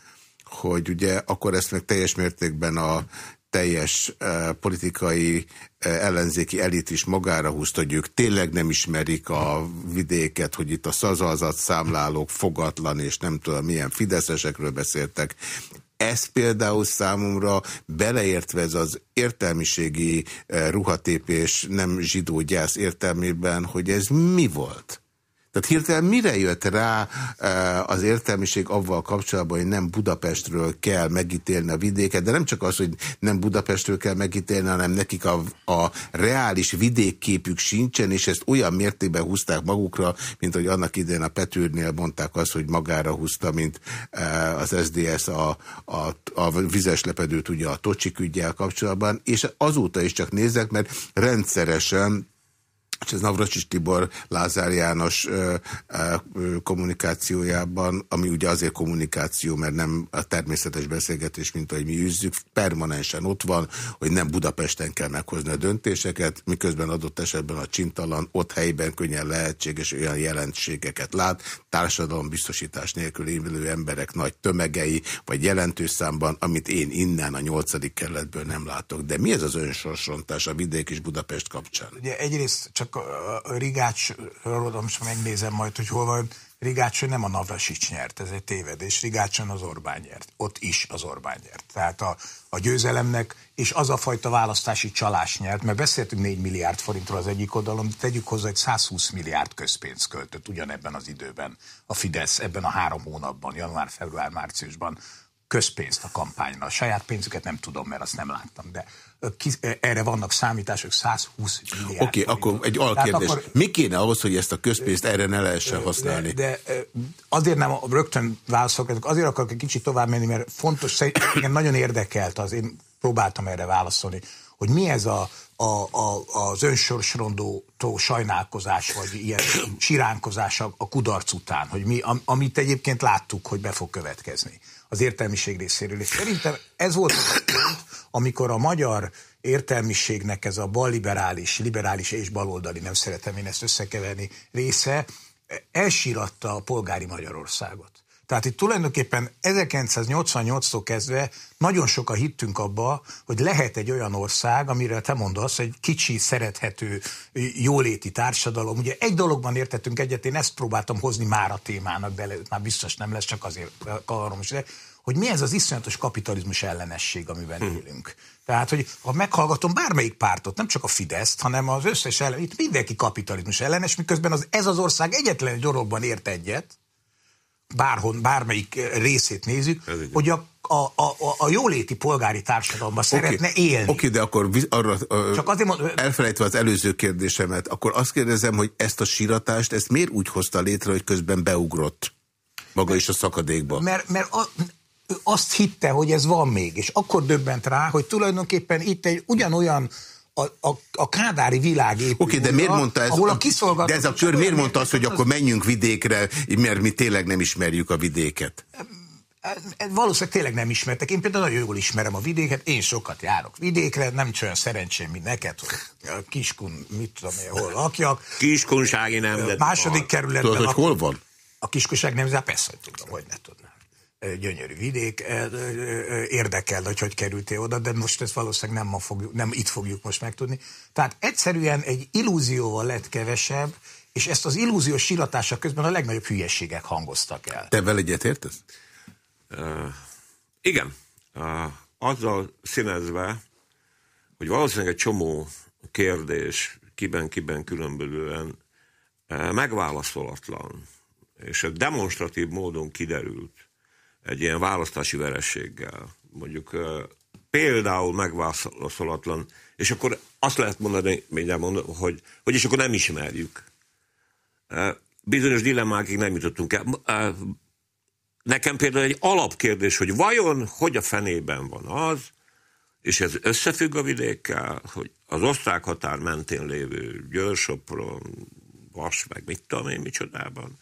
hogy ugye akkor ezt meg teljes mértékben a teljes politikai ellenzéki elit is magára húzta, hogy ők tényleg nem ismerik a vidéket, hogy itt a szazazat számlálók fogatlan, és nem tudom milyen fideszesekről beszéltek. Ez például számomra beleértve ez az értelmiségi uh, ruhatépés, nem zsidó gyász értelmében, hogy ez mi volt? Tehát hirtelen mire jött rá e, az értelmiség avval kapcsolatban, hogy nem Budapestről kell megítélni a vidéket, de nem csak az, hogy nem Budapestről kell megítélni, hanem nekik a, a reális vidékképük sincsen, és ezt olyan mértékben húzták magukra, mint hogy annak idején a Petőrnél mondták azt, hogy magára húzta, mint e, az SDS a, a, a vizes lepedőt ugye a Tocsik ügyel kapcsolatban, és azóta is csak nézek, mert rendszeresen ez Navracsis Tibor Lázár János kommunikációjában, ami ugye azért kommunikáció, mert nem a természetes beszélgetés, mint ahogy mi üzzük, permanensen ott van, hogy nem Budapesten kell meghozni a döntéseket, miközben adott esetben a csintalan ott helyben könnyen lehetséges olyan jelentségeket lát, társadalombiztosítás nélkül élő emberek nagy tömegei, vagy jelentős számban, amit én innen a nyolcadik kerületből nem látok. De mi ez az önsorsontás a vidék és Budapest kapcsán? Ugye egyrészt csak a Rigácsról, most megnézem majd, hogy hol van, Rigácson nem a Navrasics nyert, ez egy tévedés. Rigácson az Orbán nyert. Ott is az Orbán nyert. Tehát a, a győzelemnek, és az a fajta választási csalás nyert, mert beszéltünk 4 milliárd forintról az egyik oldalon, de tegyük hozzá, hogy 120 milliárd közpénzt költött ugyanebben az időben a Fidesz, ebben a három hónapban, január, február, márciusban közpénzt a kampányra. A saját pénzüket nem tudom, mert azt nem láttam, de erre vannak számítások 120 milliárd. Oké, okay, akkor egy alkérdés. Akkor, Mi kéne ahhoz, hogy ezt a közpénzt erre ne lehessen használni? De, de azért nem rögtön válaszolok, azért akarok egy kicsit tovább menni, mert fontos, szerintem nagyon érdekelt az, én próbáltam erre válaszolni, hogy mi ez a, a, a, az önsorsrondótó sajnálkozás, vagy ilyen siránkozás a, a kudarc után, hogy mi, amit egyébként láttuk, hogy be fog következni az értelmiség részéről. És szerintem ez volt a pont, amikor a magyar értelmiségnek ez a balliberális, liberális és baloldali, nem szeretem én ezt összekeverni, része elsíratta a polgári Magyarországot. Tehát itt tulajdonképpen 1988-tól kezdve nagyon sokan hittünk abba, hogy lehet egy olyan ország, amire te mondasz, egy kicsi, szerethető, jóléti társadalom. Ugye egy dologban értettünk egyet, én ezt próbáltam hozni már a témának, de már biztos nem lesz, csak azért kavarom is, hogy mi ez az iszonyatos kapitalizmus ellenesség, amiben hmm. élünk. Tehát, hogy ha meghallgatom bármelyik pártot, nem csak a Fideszt, hanem az összes ellen, itt mindenki kapitalizmus ellenes, miközben az, ez az ország egyetlen egy dologban ért egyet, bárhon, bármelyik részét nézzük, hogy a a, a, a jóléti polgári társadalomban okay. szeretne élni. Oké, okay, de akkor arra, Csak azért mond, elfelejtve az előző kérdésemet, akkor azt kérdezem, hogy ezt a síratást, ezt miért úgy hozta létre, hogy közben beugrott maga mert, is a szakadékba? Mert, mert a, azt hitte, hogy ez van még, és akkor döbbent rá, hogy tulajdonképpen itt egy ugyanolyan a, a, a kádári világ Oké, okay, de miért mondta ez? Ahol a de ez a kör miért mondta azt, hogy akkor menjünk vidékre, mert mi tényleg nem ismerjük a vidéket? Valószínűleg tényleg nem ismertek. Én például nagyon jól ismerem a vidéket, én sokat járok vidékre, nem csak olyan szerencsém, mint neked, hogy a Kiskun, mit tudom én, hol lakjak. Kiskunsági nemzet. Második kerületben. Tudod, hogy hol van? A Kiskunság nemzet, persze, hogy tudom, hogy ne tudnám gyönyörű vidék, érdekel, hogy hogy kerültél oda, de most ezt valószínűleg nem, ma fogjuk, nem itt fogjuk most megtudni. Tehát egyszerűen egy illúzióval lett kevesebb, és ezt az illúziós silatása közben a legnagyobb hülyességek hangoztak el. Te vele értesz? Uh, igen. Uh, azzal színezve, hogy valószínűleg egy csomó kérdés kiben-kiben különbözően uh, megválaszolatlan, és ez demonstratív módon kiderült egy ilyen választási verességgel. Mondjuk például megválaszolatlan, és akkor azt lehet mondani, mondani hogy, hogy és akkor nem ismerjük. Bizonyos dilemmákig nem jutottunk el. Nekem például egy alapkérdés, hogy vajon hogy a fenében van az, és ez összefügg a vidékkel, hogy az osztrák határ mentén lévő Győr-Sopron, Vas, meg mit tudom én micsodában,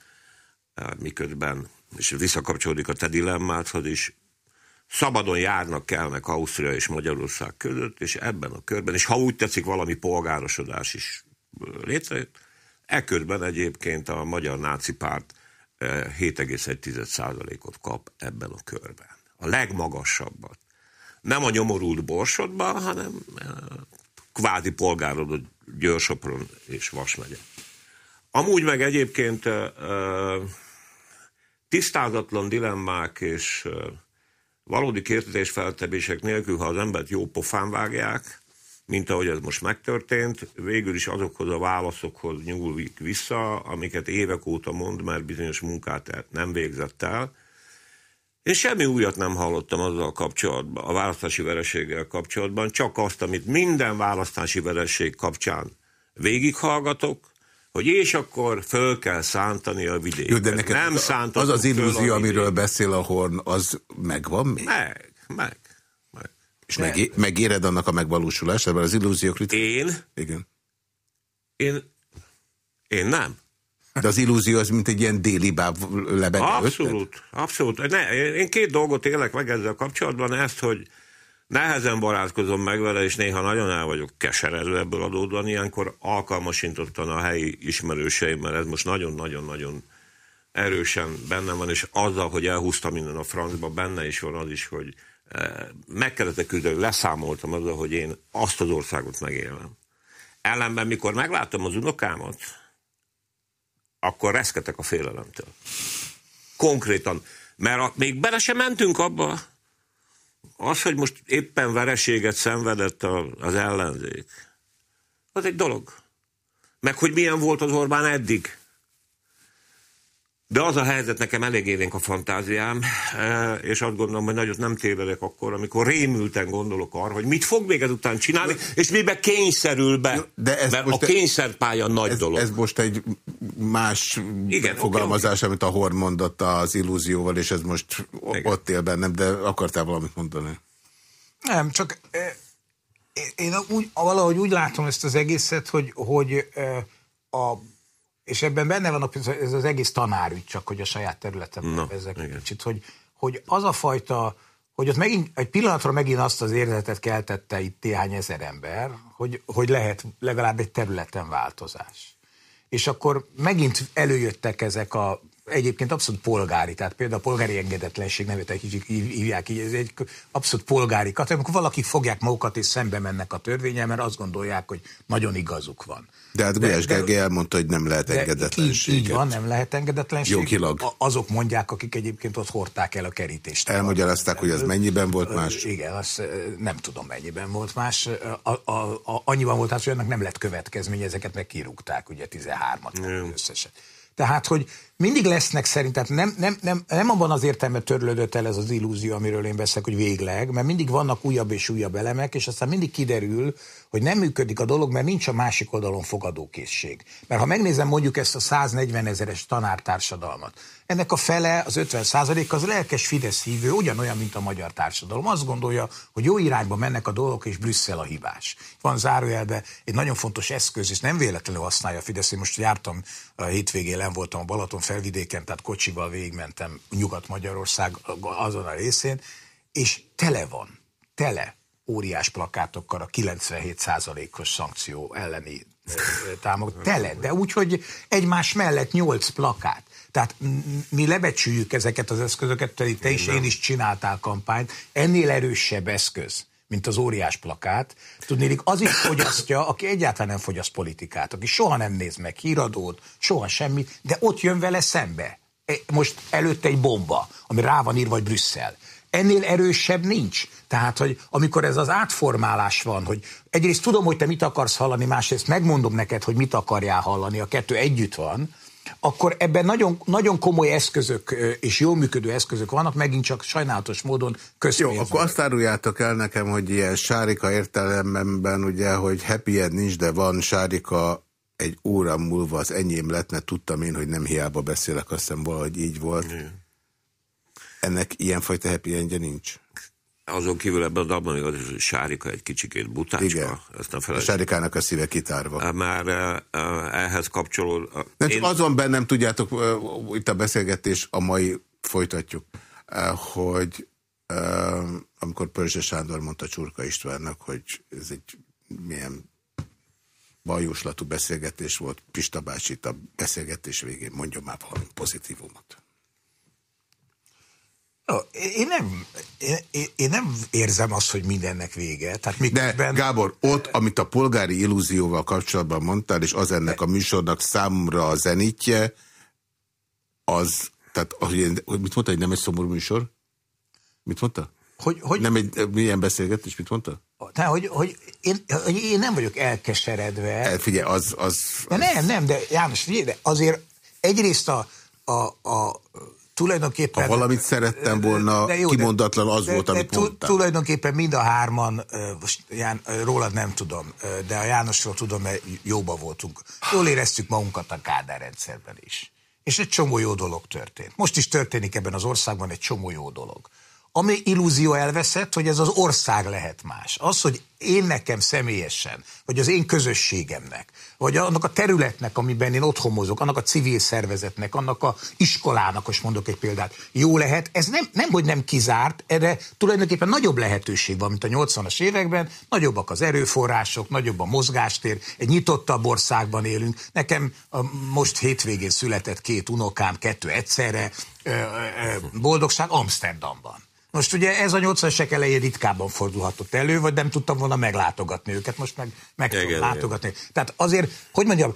miközben, és visszakapcsolódik a te dilemmádhoz is, szabadon járnak, kelnek Ausztria és Magyarország között, és ebben a körben, és ha úgy tetszik, valami polgárosodás is létrejött, ekközben egyébként a magyar náci párt 7,1%-ot kap ebben a körben. A legmagasabbat. Nem a nyomorult Borsodban, hanem kvázi polgárodott Győrsopron és Vas megye. Amúgy meg egyébként tisztázatlan dilemmák és valódi kérdésfeltevések nélkül, ha az embert jó pofán vágják, mint ahogy ez most megtörtént, végül is azokhoz a válaszokhoz nyúlik vissza, amiket évek óta mond, mert bizonyos munkát nem végzett el. Én semmi újat nem hallottam azzal kapcsolatban, a választási vereséggel kapcsolatban, csak azt, amit minden választási vereség kapcsán végighallgatok, hogy és akkor föl kell szántani a vidéket. Jó, de neked nem az az illúzió, amiről beszél a Horn, az megvan még? Meg, meg. És meg, megéred annak a megvalósulását, mert az illúziók. Én? Igen. Én, én nem. De az illúzió az, mint egy ilyen déli báb lebeg. Abszolút, abszolút. Ne, én két dolgot élek meg ezzel kapcsolatban, ezt, hogy nehezen barátkozom meg vele, és néha nagyon el vagyok keseredve ebből adódóan, ilyenkor alkalmasintottan a helyi ismerőseim, mert ez most nagyon-nagyon-nagyon erősen benne van, és azzal, hogy elhúztam minden a francba, benne is van az is, hogy meg kellett küzdeni, leszámoltam azzal, hogy én azt az országot megélem. Ellenben, mikor meglátom az unokámat, akkor reszketek a félelemtől. Konkrétan. Mert a, még bele sem mentünk abba, az, hogy most éppen vereséget szenvedett a, az ellenzék, az egy dolog. Meg hogy milyen volt az Orbán eddig. De az a helyzet nekem elég élénk a fantáziám, e, és azt gondolom, hogy nagyot nem tévedek akkor, amikor rémülten gondolok arra, hogy mit fog még ezután csinálni, és mibe kényszerül be. De ez Mert most a kényszerpálya nagy ez, dolog. Ez most egy más Igen, fogalmazás, okay, amit a Horn mondott az illúzióval, és ez most Igen. ott él bennem, de akartál valamit mondani? Nem, csak én úgy, valahogy úgy látom ezt az egészet, hogy, hogy a és ebben benne van ez az egész tanárügy, csak hogy a saját területemben ezek kicsit, hogy, hogy az a fajta, hogy ott megint, egy pillanatra megint azt az érzetet keltette itt néhány ezer ember, hogy, hogy lehet legalább egy területen változás. És akkor megint előjöttek ezek a egyébként abszolút polgári, tehát például a polgári engedetlenség nevet egy kicsit hívják így, ez egy abszolút polgári kategória, amikor valaki fogják magukat és szembe mennek a törvényel, mert azt gondolják, hogy nagyon igazuk van. De hát Gulyás Gergely elmondta, hogy nem lehet engedetlenség. Így, így van, nem lehet engedetlenség. Jogilag. Azok mondják, akik egyébként ott hordták el a kerítést. Elmagyarázták, hogy az mennyiben volt más? Igen, azt nem tudom mennyiben volt más. A, a, a, annyiban volt más, hogy annak nem lett következmény, ezeket meg kirúgták, ugye 13-at összesen. Tehát, hogy mindig lesznek szerint, tehát nem, nem, nem, nem abban az értelme törlődött el ez az illúzió, amiről én beszélek, hogy végleg, mert mindig vannak újabb és újabb elemek, és aztán mindig kiderül, hogy nem működik a dolog, mert nincs a másik oldalon fogadókészség. Mert ha megnézem mondjuk ezt a 140 ezeres tanártársadalmat, ennek a fele, az 50 százalék az lelkes Fidesz hívő, ugyanolyan, mint a magyar társadalom. Azt gondolja, hogy jó irányba mennek a dolgok, és Brüsszel a hibás. Van zárójelben egy nagyon fontos eszköz, és nem véletlenül használja a Fidesz. Én most jártam a hétvégén, nem voltam a Balaton felvidéken, tehát kocsival végigmentem Nyugat-Magyarország azon a részén, és tele van, tele óriás plakátokkal a 97%-os szankció elleni támogat. Tele, de úgy, hogy egymás mellett nyolc plakát. Tehát mi lebecsüljük ezeket az eszközöket, te, te is, én is csináltál kampányt, ennél erősebb eszköz, mint az óriás plakát. Tudnélik, az is fogyasztja, aki egyáltalán nem fogyaszt politikát, aki soha nem néz meg híradót, soha semmi, de ott jön vele szembe. E, most előtte egy bomba, ami rá van írva, vagy Brüsszel. Ennél erősebb nincs. Tehát, hogy amikor ez az átformálás van, hogy egyrészt tudom, hogy te mit akarsz hallani, másrészt megmondom neked, hogy mit akarjál hallani, a kettő együtt van, akkor ebben nagyon, nagyon komoly eszközök és jól működő eszközök vannak, megint csak sajnálatos módon közpénz. Jó, akkor azt áruljátok el nekem, hogy ilyen sárika értelemben ugye, hogy happy end nincs, de van sárika egy óra múlva az enyém lett, mert tudtam én, hogy nem hiába beszélek, azt hiszem valahogy így volt. Igen. Ennek ilyenfajta happy endje nincs? Azon kívül ebben a dalban igaz, hogy Sárika egy kicsikét butácska. Igen. Ezt nem a Sárikának a szíve kitárva. Már ehhez kapcsolód... Nem csak én... azon bennem tudjátok, itt a beszélgetés, a mai folytatjuk, hogy amikor Pörzse Sándor mondta Csurka Istvánnak, hogy ez egy milyen bajóslatú beszélgetés volt, Pista bácsi a beszélgetés végén mondjon már valami pozitívumot. Én nem, én, én nem érzem azt, hogy mindennek vége. Tehát miközben... De Gábor, ott, amit a polgári illúzióval kapcsolatban mondtál, és az ennek a műsornak számra a zenítje, az, tehát hogy, hogy mit mondta, hogy nem egy szomorú műsor? Mit mondta? Hogy, hogy, nem egy milyen beszélgetés, mit mondta? Tehát, hogy, hogy, én, hogy én nem vagyok elkeseredve. El, figyelj, az... az, az... De nem, nem, de János, figyelj, de azért egyrészt a, a, a tulajdonképpen... Ha valamit szerettem volna, de jó, kimondatlan az de, volt, de, amit de, mondtál. Tulajdonképpen mind a hárman, most Ján, rólad nem tudom, de a Jánosról tudom, mert jóba voltunk. Jól éreztük magunkat a Kádár rendszerben is. És egy csomó jó dolog történt. Most is történik ebben az országban egy csomó jó dolog ami illúzió elveszett, hogy ez az ország lehet más. Az, hogy én nekem személyesen, vagy az én közösségemnek, vagy annak a területnek, amiben én otthon mozog, annak a civil szervezetnek, annak a iskolának, most mondok egy példát, jó lehet, ez nem, nem hogy nem kizárt, erre tulajdonképpen nagyobb lehetőség van, mint a 80-as években, nagyobbak az erőforrások, nagyobb a mozgástér, egy nyitottabb országban élünk. Nekem a, most hétvégén született két unokám, kettő egyszerre, boldogság Amsterdamban. Most ugye ez a 80-esek elején ritkábban fordulhatott elő, vagy nem tudtam volna meglátogatni őket, most meg, meg igen, tudom látogatni. Tehát azért, hogy mondjam,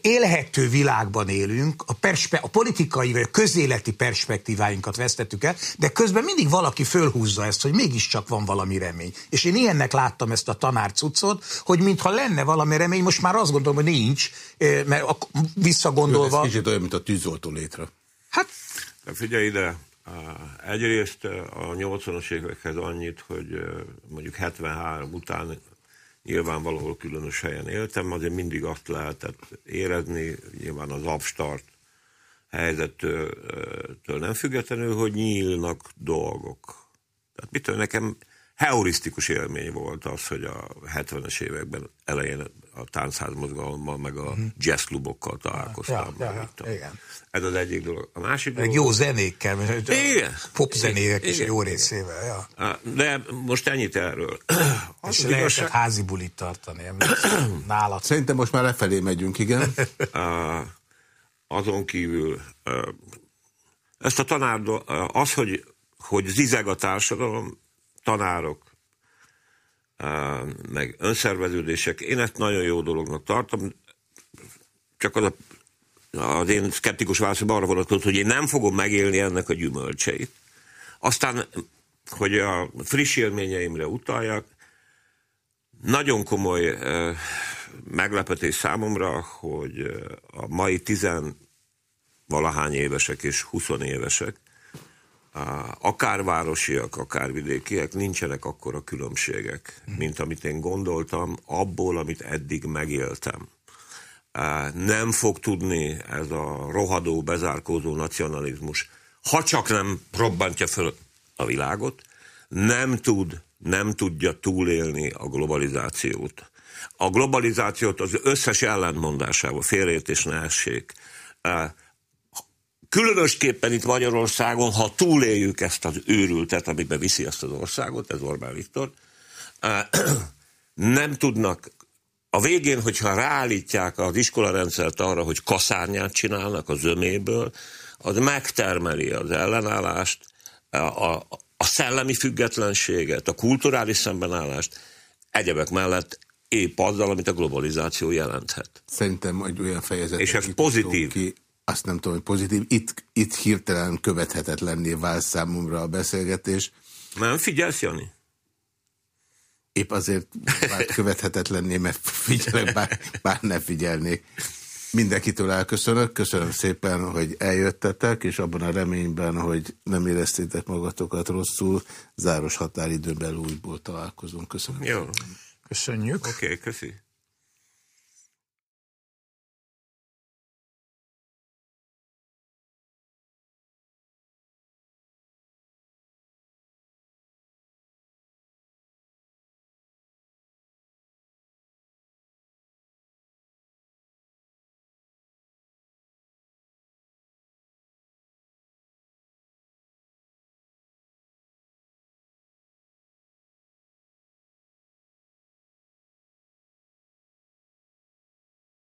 élhető világban élünk, a, perspe- a politikai vagy a közéleti perspektíváinkat vesztettük el, de közben mindig valaki fölhúzza ezt, hogy mégiscsak van valami remény. És én ilyennek láttam ezt a tanár cuccot, hogy mintha lenne valami remény, most már azt gondolom, hogy nincs, mert visszagondolva... Ez kicsit olyan, mint a tűzoltó létre. Hát... De figyelj ide, Egyrészt a 80-as évekhez annyit, hogy mondjuk 73 után nyilván valahol különös helyen éltem, azért mindig azt lehetett érezni, nyilván az abstart helyzettől nem függetlenül, hogy nyílnak dolgok. Tehát mitől nekem heurisztikus élmény volt az, hogy a 70-es években elején a táncházmozgalommal, meg a mhm. jazzklubokkal találkoztam. Ja, ja, ja, igen. Ez az egyik dolog. A másik meg dolog... jó zenékkel, igen. popzenék is jó részével. Ja. De most ennyit erről. És lehetett igazság... házi bulit tartani, nálad. Szerintem most már lefelé megyünk, igen. Azon kívül ezt a tanár, az, hogy, hogy zizeg a társadalom, tanárok, meg önszerveződések, én ezt nagyon jó dolognak tartom, csak az a, az én szkeptikus válaszom arra vonatkozott, hogy én nem fogom megélni ennek a gyümölcseit. Aztán, hogy a friss élményeimre utaljak, nagyon komoly meglepetés számomra, hogy a mai tizen valahány évesek és 20 évesek akár városiak, akár vidékiek, nincsenek akkora különbségek, mint amit én gondoltam, abból, amit eddig megéltem. Nem fog tudni ez a rohadó, bezárkózó nacionalizmus, ha csak nem robbantja föl a világot, nem tud, nem tudja túlélni a globalizációt. A globalizációt az összes ellentmondásával, félreértés ne essék, Különösképpen itt Magyarországon, ha túléljük ezt az őrültet, amiben viszi ezt az országot, ez Orbán Viktor, nem tudnak a végén, hogyha ráállítják az iskolarendszert arra, hogy kaszárnyát csinálnak a zöméből, az megtermeli az ellenállást, a, a, a szellemi függetlenséget, a kulturális szembenállást, egyebek mellett épp azzal, amit a globalizáció jelenthet. Szerintem egy olyan fejezet. És ez pozitív. Ki, azt nem tudom, hogy pozitív. Itt, itt hirtelen követhetetlenné vált számomra a beszélgetés. Nem figyelsz, Jani? Épp azért vált követhetetlenné, mert figyelek, bár, bár ne figyelnék. Mindenkitől elköszönök, köszönöm szépen, hogy eljöttetek, és abban a reményben, hogy nem éreztétek magatokat rosszul, záros határidőben újból találkozunk. Köszönöm. Jó. Köszönjük. Oké, okay, köszi.